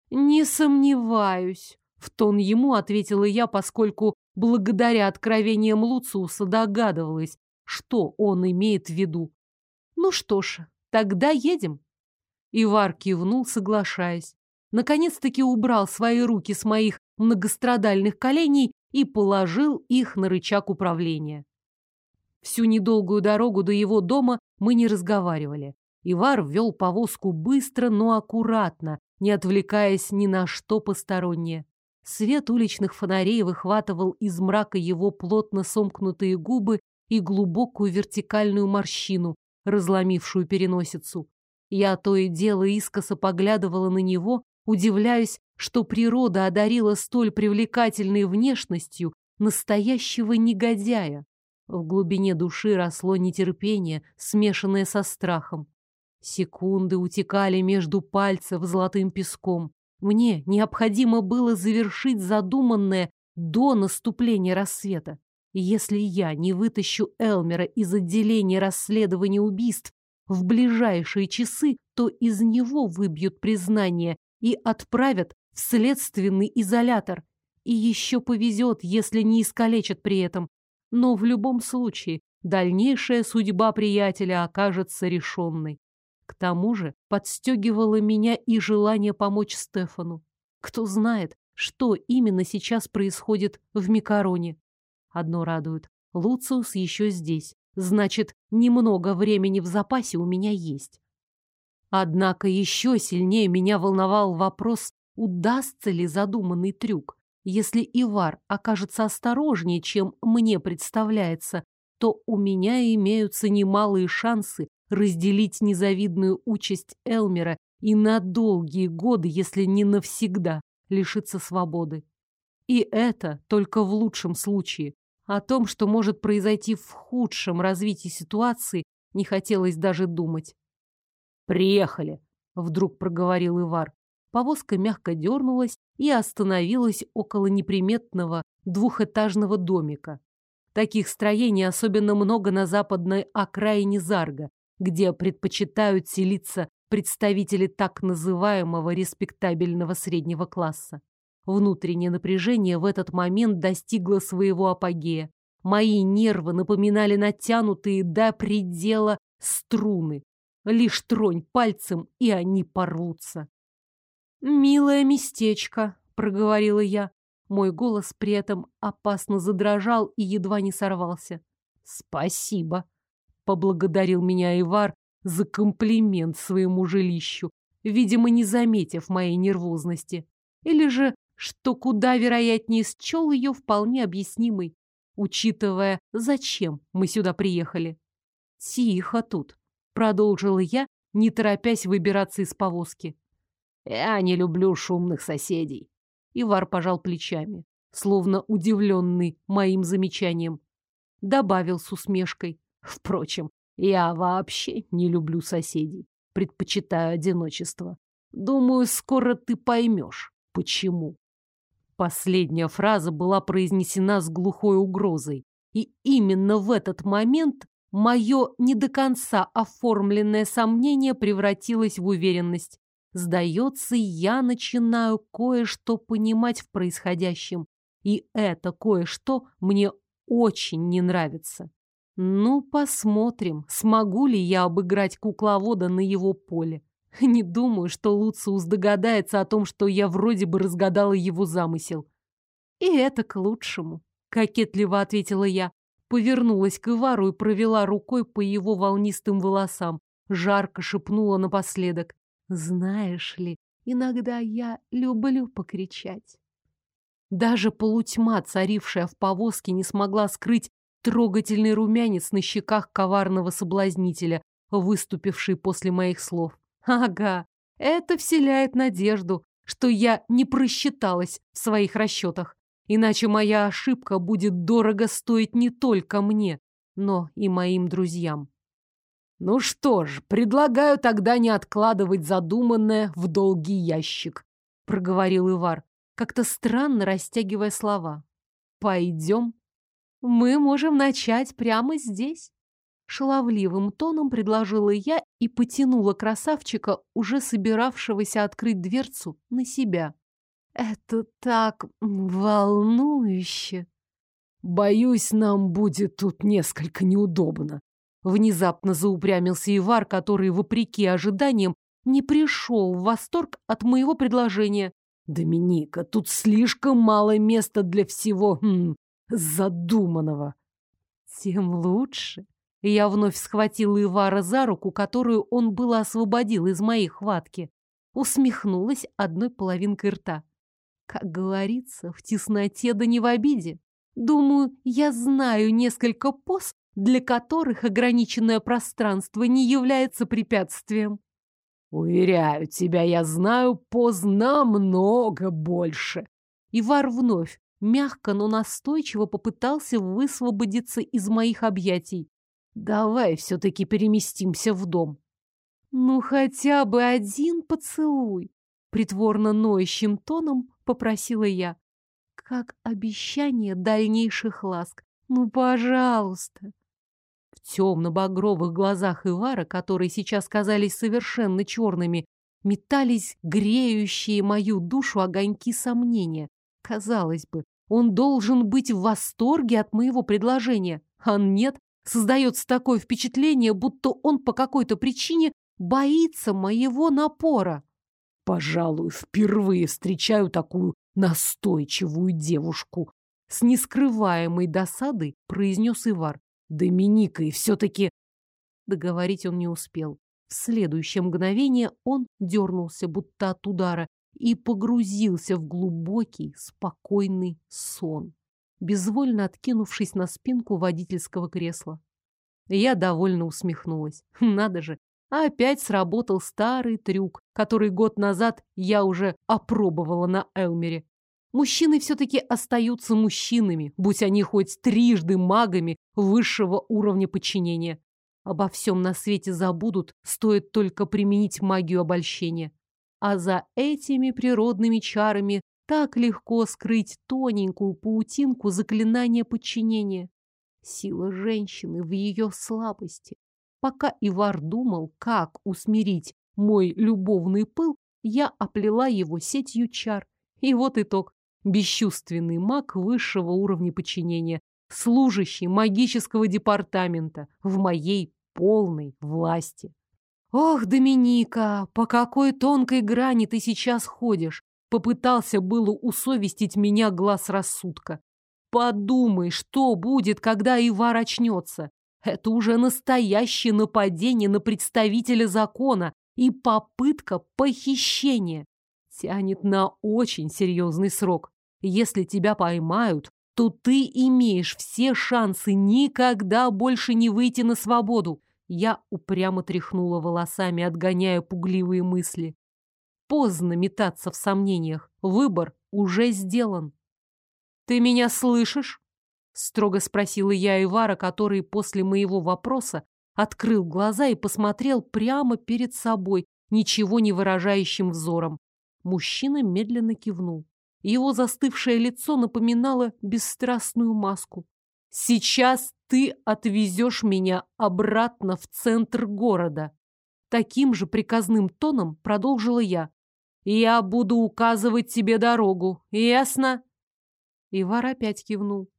Не сомневаюсь, в тон ему ответила я, поскольку благодаря откровениям Луциуса догадывалась, что он имеет в виду. Ну что ж, тогда едем. Ивар кивнул, соглашаясь. Наконец-таки убрал свои руки с моих многострадальных коленей и положил их на рычаг управления. Всю недолгую дорогу до его дома мы не разговаривали. Ивар вел повозку быстро, но аккуратно, не отвлекаясь ни на что постороннее. Свет уличных фонарей выхватывал из мрака его плотно сомкнутые губы и глубокую вертикальную морщину, разломившую переносицу. Я то и дело искоса поглядывала на него, удивляясь, что природа одарила столь привлекательной внешностью настоящего негодяя. В глубине души росло нетерпение, смешанное со страхом. Секунды утекали между пальцев золотым песком. Мне необходимо было завершить задуманное до наступления рассвета. Если я не вытащу Элмера из отделения расследования убийств в ближайшие часы, то из него выбьют признание и отправят в следственный изолятор. И еще повезет, если не искалечат при этом. Но в любом случае дальнейшая судьба приятеля окажется решенной. К тому же подстегивало меня и желание помочь Стефану. Кто знает, что именно сейчас происходит в Микароне. Одно радует. Луциус еще здесь. Значит, немного времени в запасе у меня есть. Однако еще сильнее меня волновал вопрос, удастся ли задуманный трюк. Если Ивар окажется осторожнее, чем мне представляется, то у меня имеются немалые шансы разделить незавидную участь Элмера и на долгие годы, если не навсегда, лишиться свободы. И это только в лучшем случае. О том, что может произойти в худшем развитии ситуации, не хотелось даже думать. «Приехали», — вдруг проговорил Ивар. Повозка мягко дернулась и остановилась около неприметного двухэтажного домика. Таких строений особенно много на западной окраине Зарга, где предпочитают селиться представители так называемого респектабельного среднего класса. Внутреннее напряжение в этот момент достигло своего апогея. Мои нервы напоминали натянутые до предела струны. Лишь тронь пальцем, и они порвутся. «Милое местечко», — проговорила я. Мой голос при этом опасно задрожал и едва не сорвался. «Спасибо», — поблагодарил меня Ивар за комплимент своему жилищу, видимо, не заметив моей нервозности. Или же, что куда вероятнее счел ее вполне объяснимой, учитывая, зачем мы сюда приехали. «Тихо тут», — продолжила я, не торопясь выбираться из повозки. «Я не люблю шумных соседей», Ивар пожал плечами, словно удивленный моим замечанием. Добавил с усмешкой. Впрочем, я вообще не люблю соседей. Предпочитаю одиночество. Думаю, скоро ты поймешь, почему. Последняя фраза была произнесена с глухой угрозой. И именно в этот момент мое не до конца оформленное сомнение превратилось в уверенность. Сдается, я начинаю кое-что понимать в происходящем. И это кое-что мне очень не нравится. Ну, посмотрим, смогу ли я обыграть кукловода на его поле. Не думаю, что Луциус догадается о том, что я вроде бы разгадала его замысел. И это к лучшему, кокетливо ответила я. Повернулась к Ивару и провела рукой по его волнистым волосам. Жарко шепнула напоследок. Знаешь ли, иногда я люблю покричать. Даже полутьма, царившая в повозке, не смогла скрыть трогательный румянец на щеках коварного соблазнителя, выступивший после моих слов. Ага, это вселяет надежду, что я не просчиталась в своих расчетах. Иначе моя ошибка будет дорого стоить не только мне, но и моим друзьям. Ну что ж, предлагаю тогда не откладывать задуманное в долгий ящик, проговорил Ивар, как-то странно растягивая слова. Пойдем. Мы можем начать прямо здесь. Шаловливым тоном предложила я и потянула красавчика, уже собиравшегося открыть дверцу, на себя. Это так волнующе. Боюсь, нам будет тут несколько неудобно, Внезапно заупрямился Ивар, который, вопреки ожиданиям, не пришел в восторг от моего предложения. «Доминика, тут слишком мало места для всего хм, задуманного». «Тем лучше». Я вновь схватила Ивара за руку, которую он было освободил из моей хватки. Усмехнулась одной половинкой рта. Как говорится, в тесноте да не в обиде. Думаю, я знаю несколько поз, для которых ограниченное пространство не является препятствием. Уверяю тебя, я знаю поздно много больше. Ивар вновь, мягко, но настойчиво попытался высвободиться из моих объятий. Давай все-таки переместимся в дом. Ну, хотя бы один поцелуй, притворно ноющим тоном попросила я. Как обещание дальнейших ласк. Ну, пожалуйста. В темно-багровых глазах Ивара, которые сейчас казались совершенно черными, метались греющие мою душу огоньки сомнения. Казалось бы, он должен быть в восторге от моего предложения, а нет, создается такое впечатление, будто он по какой-то причине боится моего напора. Пожалуй, впервые встречаю такую настойчивую девушку. С нескрываемой досадой произнес Ивар. Доминика, и все-таки... Договорить он не успел. В следующее мгновение он дернулся, будто от удара, и погрузился в глубокий, спокойный сон, безвольно откинувшись на спинку водительского кресла. Я довольно усмехнулась. Надо же, опять сработал старый трюк, который год назад я уже опробовала на Элмере. Мужчины все-таки остаются мужчинами, будь они хоть трижды магами высшего уровня подчинения. Обо всем на свете забудут, стоит только применить магию обольщения. А за этими природными чарами так легко скрыть тоненькую паутинку заклинания подчинения. Сила женщины в ее слабости. Пока Ивар думал, как усмирить мой любовный пыл, я оплела его сетью чар. И вот итог. Бесчувственный маг высшего уровня подчинения, служащий магического департамента в моей полной власти. Ох, Доминика, по какой тонкой грани ты сейчас ходишь? Попытался было усовестить меня глаз рассудка. Подумай, что будет, когда Ивар очнется. Это уже настоящее нападение на представителя закона и попытка похищения. Тянет на очень серьезный срок. Если тебя поймают, то ты имеешь все шансы никогда больше не выйти на свободу. Я упрямо тряхнула волосами, отгоняя пугливые мысли. Поздно метаться в сомнениях. Выбор уже сделан. «Ты меня слышишь?» Строго спросила я Ивара, который после моего вопроса открыл глаза и посмотрел прямо перед собой, ничего не выражающим взором. Мужчина медленно кивнул. Его застывшее лицо напоминало бесстрастную маску. «Сейчас ты отвезешь меня обратно в центр города». Таким же приказным тоном продолжила я. «Я буду указывать тебе дорогу, ясно?» Ивар опять кивнул.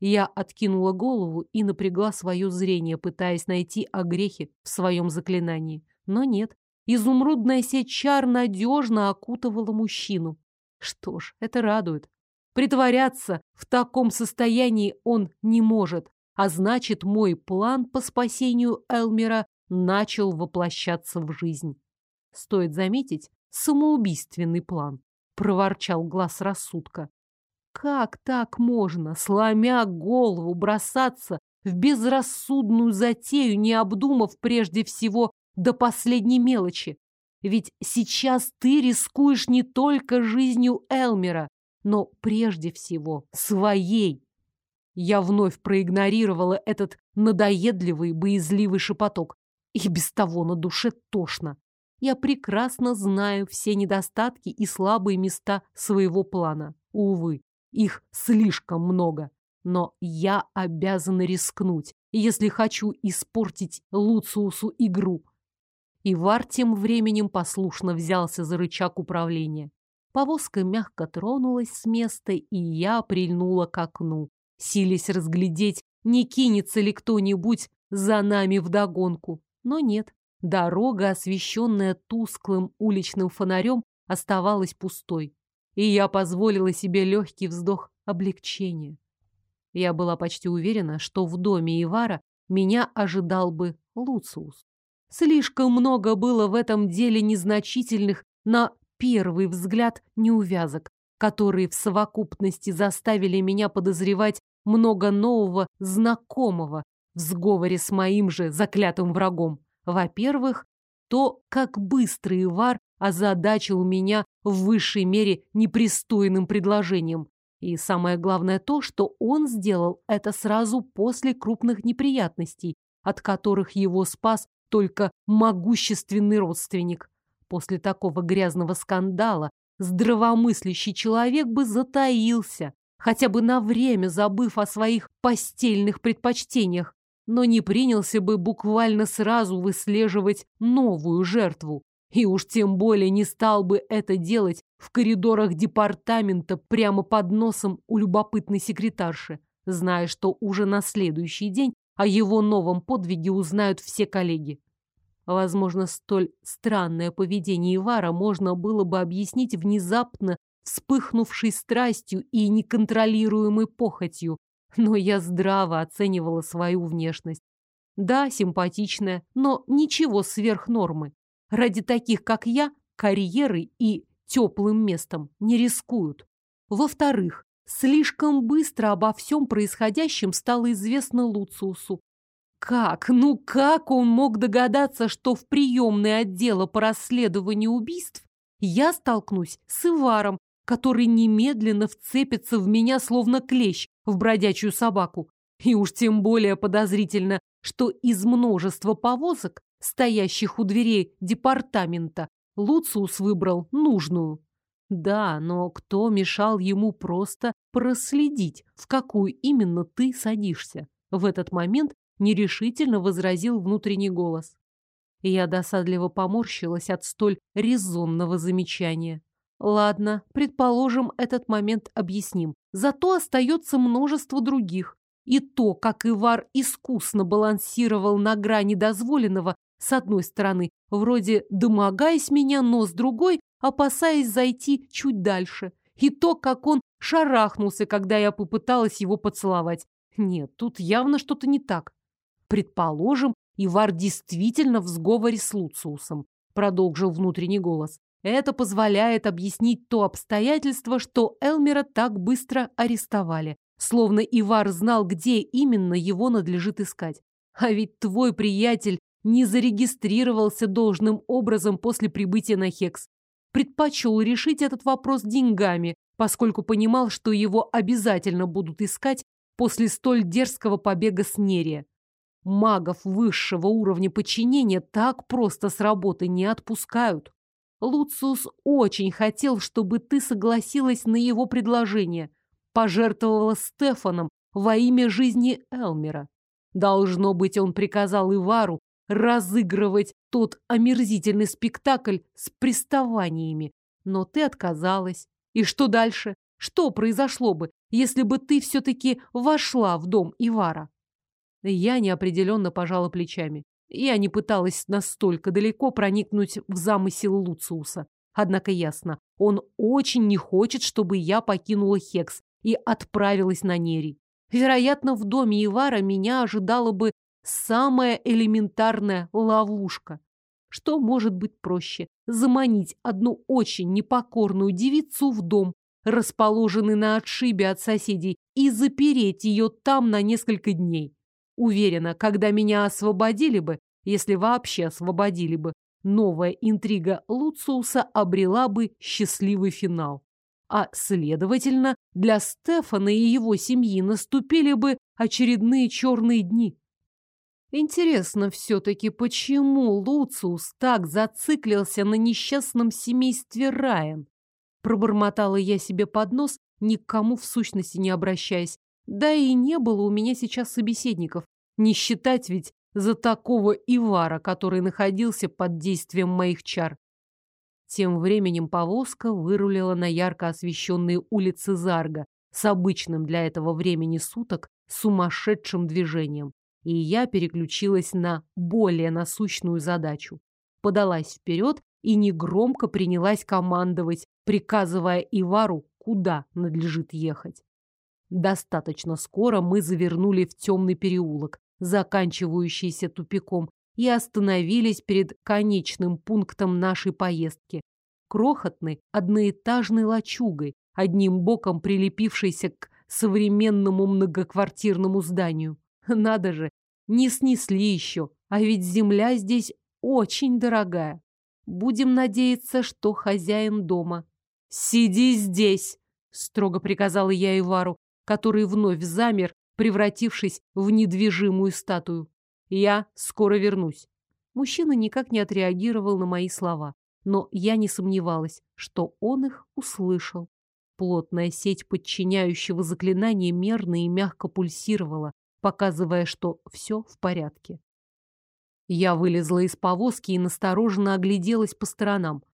Я откинула голову и напрягла свое зрение, пытаясь найти огрехи в своем заклинании. Но нет. Изумрудная сеть чар надежно окутывала мужчину. Что ж, это радует. Притворяться в таком состоянии он не может, а значит, мой план по спасению Элмера начал воплощаться в жизнь. Стоит заметить, самоубийственный план, проворчал глаз рассудка. Как так можно, сломя голову, бросаться в безрассудную затею, не обдумав прежде всего до последней мелочи? Ведь сейчас ты рискуешь не только жизнью Элмера, но прежде всего своей. Я вновь проигнорировала этот надоедливый, боязливый шепоток. И без того на душе тошно. Я прекрасно знаю все недостатки и слабые места своего плана. Увы, их слишком много. Но я обязана рискнуть, если хочу испортить Луциусу игру. Ивар тем временем послушно взялся за рычаг управления. Повозка мягко тронулась с места, и я прильнула к окну, силясь разглядеть, не кинется ли кто-нибудь за нами вдогонку. Но нет, дорога, освещенная тусклым уличным фонарем, оставалась пустой и я позволила себе легкий вздох облегчения. Я была почти уверена, что в доме Ивара меня ожидал бы Луциус. Слишком много было в этом деле незначительных на первый взгляд неувязок, которые в совокупности заставили меня подозревать много нового знакомого в сговоре с моим же заклятым врагом. Во-первых, то, как быстро Ивар озадачил меня в высшей мере непристойным предложением. И самое главное то, что он сделал это сразу после крупных неприятностей, от которых его спас только могущественный родственник. После такого грязного скандала здравомыслящий человек бы затаился, хотя бы на время забыв о своих постельных предпочтениях, но не принялся бы буквально сразу выслеживать новую жертву. И уж тем более не стал бы это делать в коридорах департамента прямо под носом у любопытной секретарши, зная, что уже на следующий день о его новом подвиге узнают все коллеги. Возможно, столь странное поведение Ивара можно было бы объяснить внезапно вспыхнувшей страстью и неконтролируемой похотью, но я здраво оценивала свою внешность. Да, симпатичная, но ничего сверх нормы. Ради таких, как я, карьерой и теплым местом не рискуют. Во-вторых, слишком быстро обо всем происходящем стало известно Луциусу. Как, ну как он мог догадаться, что в приемное отдела по расследованию убийств я столкнусь с Иваром, который немедленно вцепится в меня, словно клещ в бродячую собаку. И уж тем более подозрительно, что из множества повозок, стоящих у дверей департамента, Луциус выбрал нужную. Да, но кто мешал ему просто проследить, в какую именно ты садишься? В этот момент нерешительно возразил внутренний голос. Я досадливо поморщилась от столь резонного замечания. Ладно, предположим, этот момент объясним. Зато остается множество других. И то, как Ивар искусно балансировал на грани дозволенного, с одной стороны, вроде домогаясь меня, но с другой, опасаясь зайти чуть дальше. И то, как он шарахнулся, когда я попыталась его поцеловать. Нет, тут явно что-то не так. Предположим, Ивар действительно в сговоре с Луциусом, продолжил внутренний голос. Это позволяет объяснить то обстоятельство, что Элмера так быстро арестовали, словно Ивар знал, где именно его надлежит искать. А ведь твой приятель не зарегистрировался должным образом после прибытия на Хекс. Предпочел решить этот вопрос деньгами, поскольку понимал, что его обязательно будут искать после столь дерзкого побега с Нерия. Магов высшего уровня подчинения так просто с работы не отпускают. Луциус очень хотел, чтобы ты согласилась на его предложение, пожертвовала Стефаном во имя жизни Элмера. Должно быть, он приказал Ивару разыгрывать тот омерзительный спектакль с приставаниями. Но ты отказалась. И что дальше? Что произошло бы, если бы ты все-таки вошла в дом Ивара? Я неопределенно пожала плечами. Я не пыталась настолько далеко проникнуть в замысел Луциуса. Однако ясно, он очень не хочет, чтобы я покинула Хекс и отправилась на Нерий. Вероятно, в доме Ивара меня ожидала бы самая элементарная ловушка. Что может быть проще? Заманить одну очень непокорную девицу в дом, расположенный на отшибе от соседей, и запереть ее там на несколько дней. Уверена, когда меня освободили бы, если вообще освободили бы, новая интрига Луциуса обрела бы счастливый финал. А, следовательно, для Стефана и его семьи наступили бы очередные черные дни. Интересно все-таки, почему Луциус так зациклился на несчастном семействе Райан? Пробормотала я себе под нос, никому в сущности не обращаясь. Да и не было у меня сейчас собеседников. Не считать ведь за такого Ивара, который находился под действием моих чар. Тем временем повозка вырулила на ярко освещенные улицы Зарга с обычным для этого времени суток сумасшедшим движением. И я переключилась на более насущную задачу. Подалась вперед и негромко принялась командовать, приказывая Ивару, куда надлежит ехать. Достаточно скоро мы завернули в темный переулок, заканчивающийся тупиком, и остановились перед конечным пунктом нашей поездки. Крохотной одноэтажной лачугой, одним боком прилепившейся к современному многоквартирному зданию. Надо же, не снесли еще, а ведь земля здесь очень дорогая. Будем надеяться, что хозяин дома. «Сиди здесь!» — строго приказала я Ивару, который вновь замер, превратившись в недвижимую статую. «Я скоро вернусь». Мужчина никак не отреагировал на мои слова, но я не сомневалась, что он их услышал. Плотная сеть подчиняющего заклинания мерно и мягко пульсировала, показывая, что все в порядке. Я вылезла из повозки и настороженно огляделась по сторонам.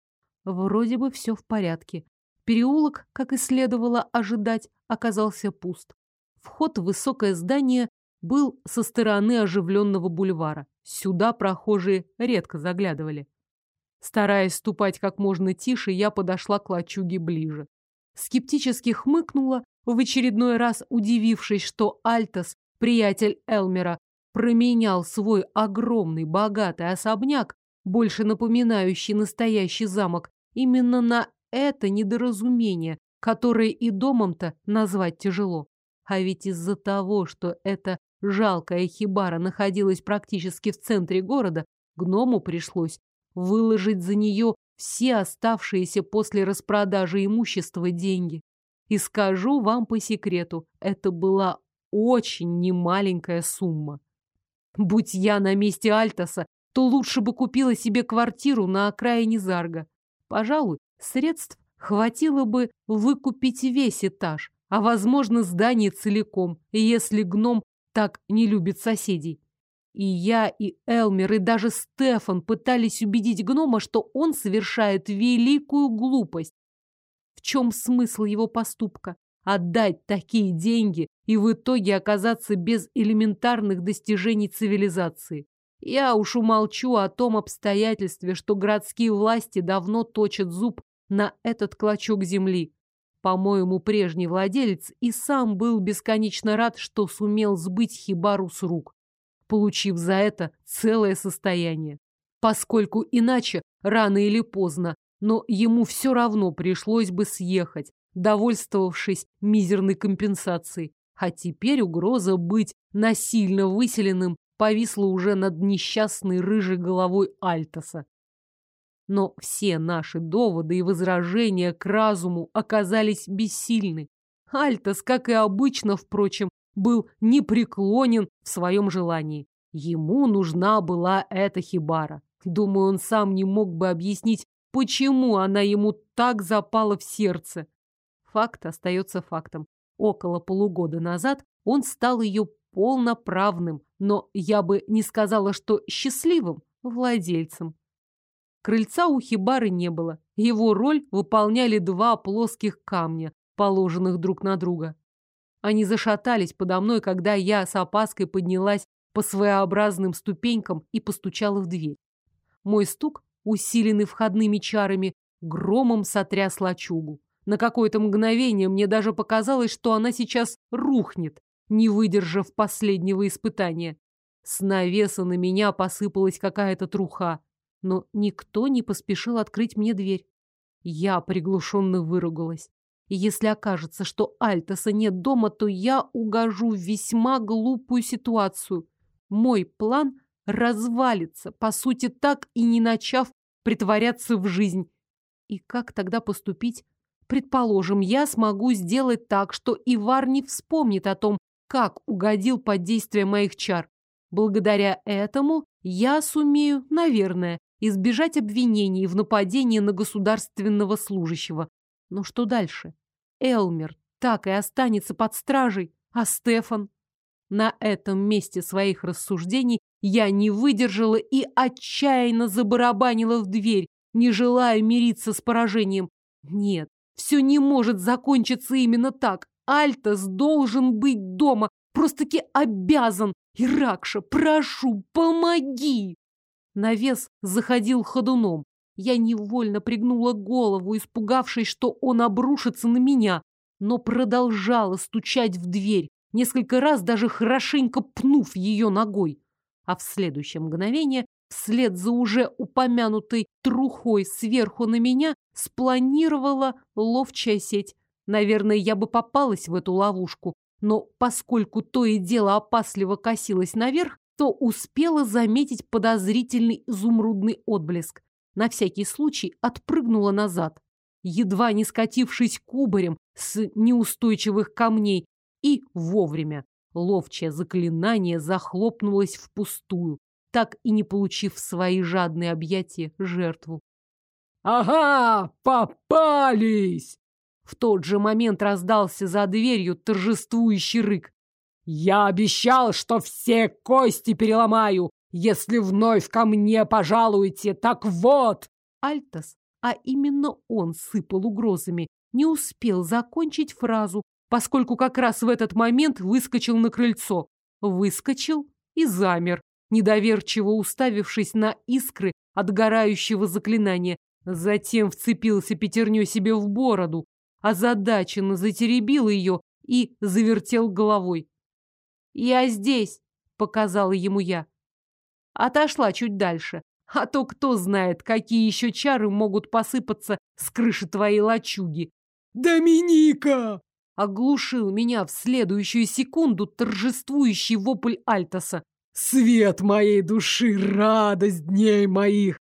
Вроде бы все в порядке. Переулок, как и следовало ожидать, оказался пуст. Вход в высокое здание был со стороны оживленного бульвара. Сюда прохожие редко заглядывали. Стараясь ступать как можно тише, я подошла к лачуге ближе. Скептически хмыкнула, в очередной раз удивившись, что Альтос, приятель Элмера, променял свой огромный богатый особняк, больше напоминающий настоящий замок, именно на это недоразумение, которое и домом-то назвать тяжело. А ведь из-за того, что эта жалкая хибара находилась практически в центре города, гному пришлось выложить за нее все оставшиеся после распродажи имущества деньги. И скажу вам по секрету, это была очень немаленькая сумма. Будь я на месте Альтаса, то лучше бы купила себе квартиру на окраине Зарга. Пожалуй, средств хватило бы выкупить весь этаж, а, возможно, здание целиком, если гном так не любит соседей. И я, и Элмер, и даже Стефан пытались убедить гнома, что он совершает великую глупость. В чем смысл его поступка? Отдать такие деньги и в итоге оказаться без элементарных достижений цивилизации. Я уж умолчу о том обстоятельстве, что городские власти давно точат зуб на этот клочок земли. По-моему, прежний владелец и сам был бесконечно рад, что сумел сбыть хибару с рук, получив за это целое состояние. Поскольку иначе, рано или поздно, но ему все равно пришлось бы съехать, довольствовавшись мизерной компенсацией. А теперь угроза быть насильно выселенным повисла уже над несчастной рыжей головой Альтоса. Но все наши доводы и возражения к разуму оказались бессильны. Альтос, как и обычно, впрочем, был непреклонен в своем желании. Ему нужна была эта хибара. Думаю, он сам не мог бы объяснить, почему она ему так запала в сердце. Факт остается фактом. Около полугода назад он стал ее полноправным, но я бы не сказала, что счастливым владельцем. Крыльца у хибары не было. Его роль выполняли два плоских камня, положенных друг на друга. Они зашатались подо мной, когда я с опаской поднялась по своеобразным ступенькам и постучала в дверь. Мой стук, усиленный входными чарами, громом сотряс лачугу. На какое-то мгновение мне даже показалось, что она сейчас рухнет, не выдержав последнего испытания. С навеса на меня посыпалась какая-то труха но никто не поспешил открыть мне дверь. Я приглушенно выругалась. И если окажется, что Альтаса нет дома, то я угожу в весьма глупую ситуацию. Мой план развалится, по сути, так и не начав притворяться в жизнь. И как тогда поступить? Предположим, я смогу сделать так, что Ивар не вспомнит о том, как угодил под действие моих чар. Благодаря этому я сумею, наверное, избежать обвинений в нападении на государственного служащего. Но что дальше? Элмер так и останется под стражей, а Стефан? На этом месте своих рассуждений я не выдержала и отчаянно забарабанила в дверь, не желая мириться с поражением. Нет, все не может закончиться именно так. Альтас должен быть дома, просто-таки обязан. Иракша, прошу, помоги! Навес заходил ходуном. Я невольно пригнула голову, испугавшись, что он обрушится на меня, но продолжала стучать в дверь, несколько раз даже хорошенько пнув ее ногой. А в следующее мгновение, вслед за уже упомянутой трухой сверху на меня, спланировала ловчая сеть. Наверное, я бы попалась в эту ловушку, но поскольку то и дело опасливо косилось наверх, то успела заметить подозрительный изумрудный отблеск. На всякий случай отпрыгнула назад, едва не скатившись кубарем с неустойчивых камней, и вовремя. Ловчее заклинание захлопнулось впустую, так и не получив в свои жадные объятия жертву. «Ага, попались!» В тот же момент раздался за дверью торжествующий рык. Я обещал, что все кости переломаю, если вновь ко мне пожалуете. Так вот!» Альтас, а именно он сыпал угрозами, не успел закончить фразу, поскольку как раз в этот момент выскочил на крыльцо. Выскочил и замер, недоверчиво уставившись на искры отгорающего заклинания. Затем вцепился пятерню себе в бороду, озадаченно затеребил ее и завертел головой. «Я здесь», — показала ему я. Отошла чуть дальше. А то кто знает, какие еще чары могут посыпаться с крыши твоей лачуги. «Доминика!» Оглушил меня в следующую секунду торжествующий вопль Альтоса. «Свет моей души, радость дней моих!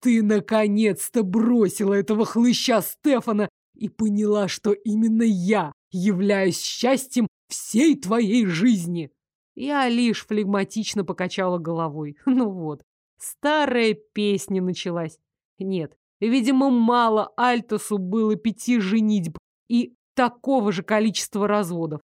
Ты наконец-то бросила этого хлыща Стефана и поняла, что именно я являюсь счастьем всей твоей жизни. Я лишь флегматично покачала головой. Ну вот, старая песня началась. Нет, видимо, мало Альтосу было пяти женитьб и такого же количества разводов.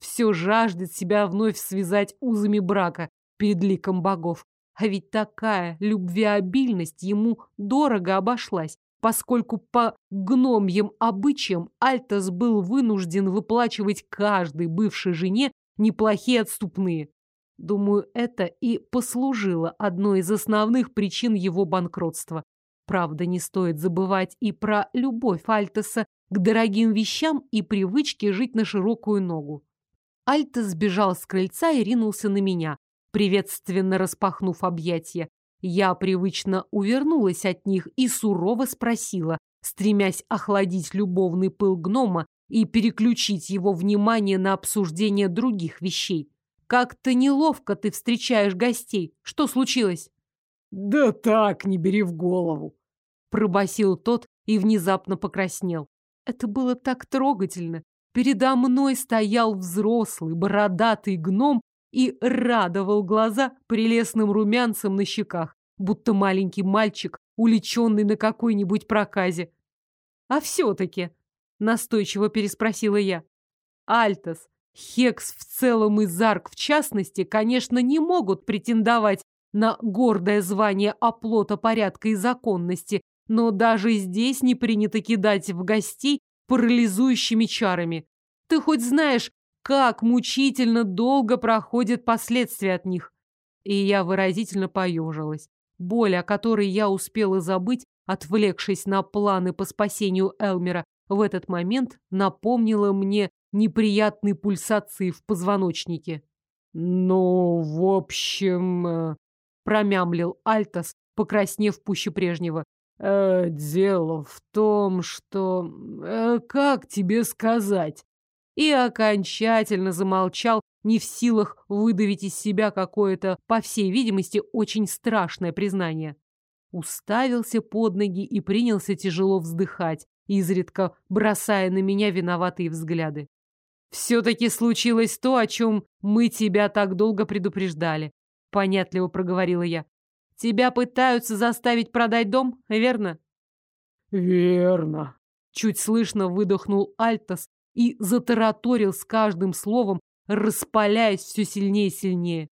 Все жаждет себя вновь связать узами брака перед ликом богов. А ведь такая любвеобильность ему дорого обошлась, поскольку по гномьим обычаям Альтос был вынужден выплачивать каждой бывшей жене неплохие отступные. Думаю, это и послужило одной из основных причин его банкротства. Правда, не стоит забывать и про любовь Альтоса к дорогим вещам и привычке жить на широкую ногу. Альтос сбежал с крыльца и ринулся на меня, приветственно распахнув объятия. Я привычно увернулась от них и сурово спросила, стремясь охладить любовный пыл гнома и переключить его внимание на обсуждение других вещей. «Как-то неловко ты встречаешь гостей. Что случилось?» «Да так, не бери в голову», — пробасил тот и внезапно покраснел. Это было так трогательно. Передо мной стоял взрослый, бородатый гном и радовал глаза прелестным румянцем на щеках, будто маленький мальчик, уличенный на какой-нибудь проказе. «А все-таки?» — настойчиво переспросила я. «Альтос, Хекс в целом и Зарк в частности, конечно, не могут претендовать на гордое звание оплота порядка и законности, но даже здесь не принято кидать в гостей парализующими чарами. Ты хоть знаешь, как мучительно долго проходят последствия от них. И я выразительно поежилась. Боль, о которой я успела забыть, отвлекшись на планы по спасению Элмера, в этот момент напомнила мне неприятные пульсации в позвоночнике. «Ну, в общем...» э, — промямлил Альтас, покраснев пуще прежнего. Э, «Дело в том, что... Э, как тебе сказать? И окончательно замолчал, не в силах выдавить из себя какое-то, по всей видимости, очень страшное признание. Уставился под ноги и принялся тяжело вздыхать, изредка бросая на меня виноватые взгляды. «Все-таки случилось то, о чем мы тебя так долго предупреждали», — понятливо проговорила я. «Тебя пытаются заставить продать дом, верно?» «Верно», — чуть слышно выдохнул Альтос, и затараторил с каждым словом, распаляясь все сильнее и сильнее.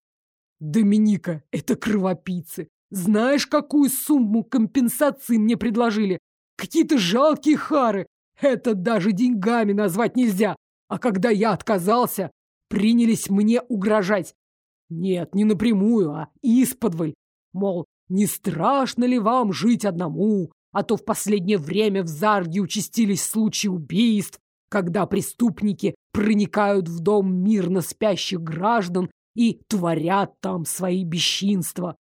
«Доминика, это кровопийцы! Знаешь, какую сумму компенсации мне предложили? Какие-то жалкие хары! Это даже деньгами назвать нельзя! А когда я отказался, принялись мне угрожать. Нет, не напрямую, а исподволь. Мол, не страшно ли вам жить одному? А то в последнее время в Зарге участились случаи убийств, когда преступники проникают в дом мирно спящих граждан и творят там свои бесчинства.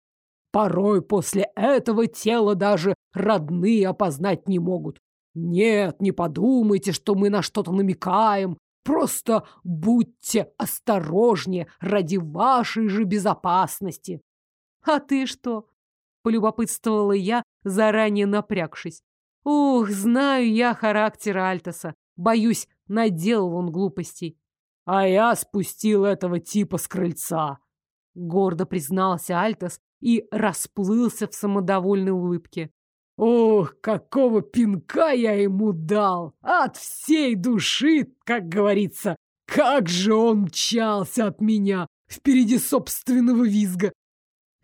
Порой после этого тело даже родные опознать не могут. Нет, не подумайте, что мы на что-то намекаем. Просто будьте осторожнее ради вашей же безопасности. А ты что? Полюбопытствовала я, заранее напрягшись. Ух, знаю я характер Альтоса. Боюсь, наделал он глупостей. А я спустил этого типа с крыльца. Гордо признался Альтос и расплылся в самодовольной улыбке. Ох, какого пинка я ему дал! От всей души, как говорится. Как же он мчался от меня впереди собственного визга.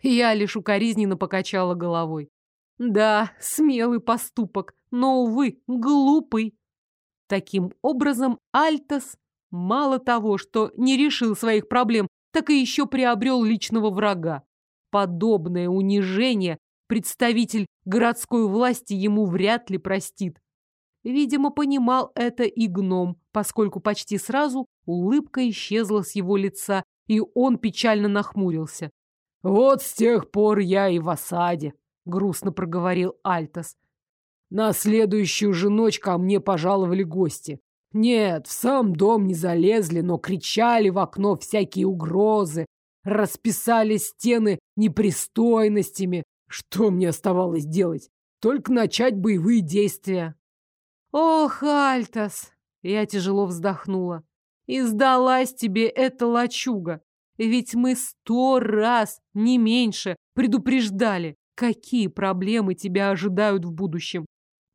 Я лишь укоризненно покачала головой. Да, смелый поступок, но, увы, глупый. Таким образом, Альтос мало того, что не решил своих проблем, так и еще приобрел личного врага. Подобное унижение представитель городской власти ему вряд ли простит. Видимо, понимал это и гном, поскольку почти сразу улыбка исчезла с его лица, и он печально нахмурился. «Вот с тех пор я и в осаде», — грустно проговорил Альтос. На следующую же ночь ко мне пожаловали гости. Нет, в сам дом не залезли, но кричали в окно всякие угрозы, расписали стены непристойностями. Что мне оставалось делать? Только начать боевые действия. Ох, Альтас! Я тяжело вздохнула. И сдалась тебе эта лачуга. Ведь мы сто раз, не меньше, предупреждали, какие проблемы тебя ожидают в будущем.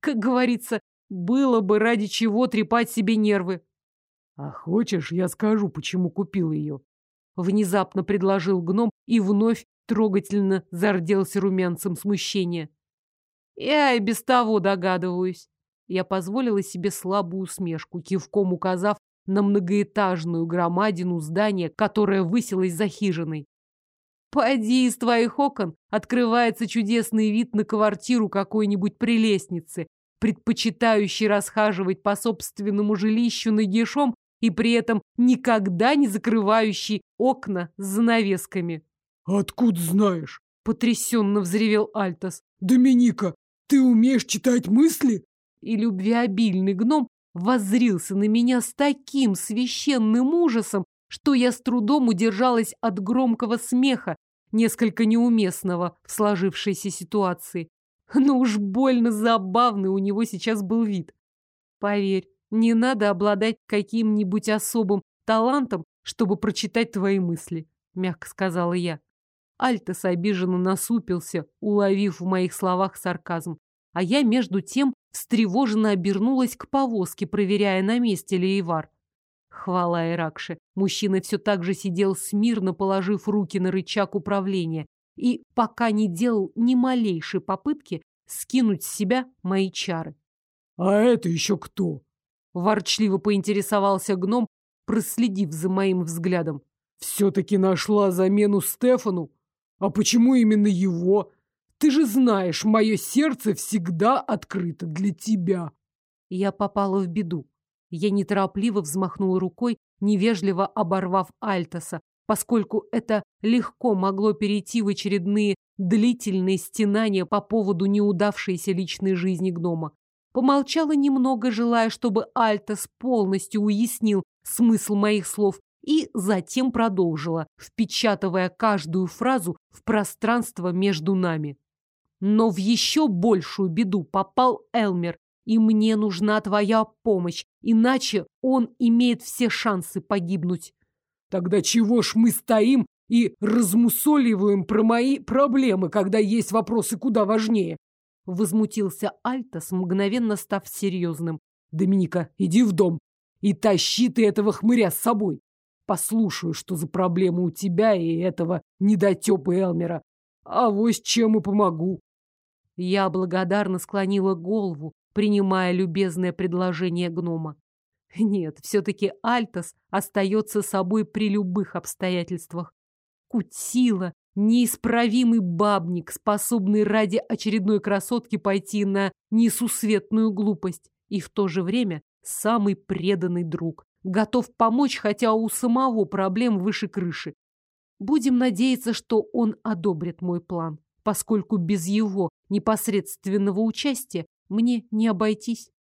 Как говорится, было бы ради чего трепать себе нервы. А хочешь, я скажу, почему купил ее? Внезапно предложил гном и вновь трогательно зарделся румянцем смущения. Я и без того догадываюсь. Я позволила себе слабую усмешку, кивком указав на многоэтажную громадину здания, которое высилось за хижиной. Пойди из твоих окон открывается чудесный вид на квартиру какой-нибудь прелестницы, предпочитающей расхаживать по собственному жилищу нагишом и при этом никогда не закрывающей окна с занавесками. «Откуда знаешь?» — потрясенно взревел Альтос. «Доминика, ты умеешь читать мысли?» И любвеобильный гном воззрился на меня с таким священным ужасом, что я с трудом удержалась от громкого смеха, несколько неуместного в сложившейся ситуации. Но уж больно забавный у него сейчас был вид. Поверь, не надо обладать каким-нибудь особым талантом, чтобы прочитать твои мысли, мягко сказала я. Альтос обиженно насупился, уловив в моих словах сарказм. А я, между тем, встревоженно обернулась к повозке, проверяя, на месте ли Ивар. Хвала Иракше. Мужчина все так же сидел смирно, положив руки на рычаг управления, и пока не делал ни малейшей попытки скинуть с себя мои чары. «А это еще кто?» Ворчливо поинтересовался гном, проследив за моим взглядом. «Все-таки нашла замену Стефану? А почему именно его? Ты же знаешь, мое сердце всегда открыто для тебя. Я попала в беду. Я неторопливо взмахнула рукой, невежливо оборвав Альтоса, поскольку это легко могло перейти в очередные длительные стенания по поводу неудавшейся личной жизни гнома. Помолчала немного, желая, чтобы Альтос полностью уяснил смысл моих слов, и затем продолжила, впечатывая каждую фразу в пространство между нами. Но в еще большую беду попал Элмер, и мне нужна твоя помощь, иначе он имеет все шансы погибнуть. Тогда чего ж мы стоим и размусоливаем про мои проблемы, когда есть вопросы куда важнее? Возмутился Альтос, мгновенно став серьезным. Доминика, иди в дом и тащи ты этого хмыря с собой. Послушаю, что за проблемы у тебя и этого недотепа Элмера. А вось чем и помогу. Я благодарно склонила голову, принимая любезное предложение гнома. Нет, все-таки Альтос остается собой при любых обстоятельствах. Кутила, неисправимый бабник, способный ради очередной красотки пойти на несусветную глупость, и в то же время самый преданный друг, готов помочь, хотя у самого проблем выше крыши. Будем надеяться, что он одобрит мой план поскольку без его непосредственного участия мне не обойтись.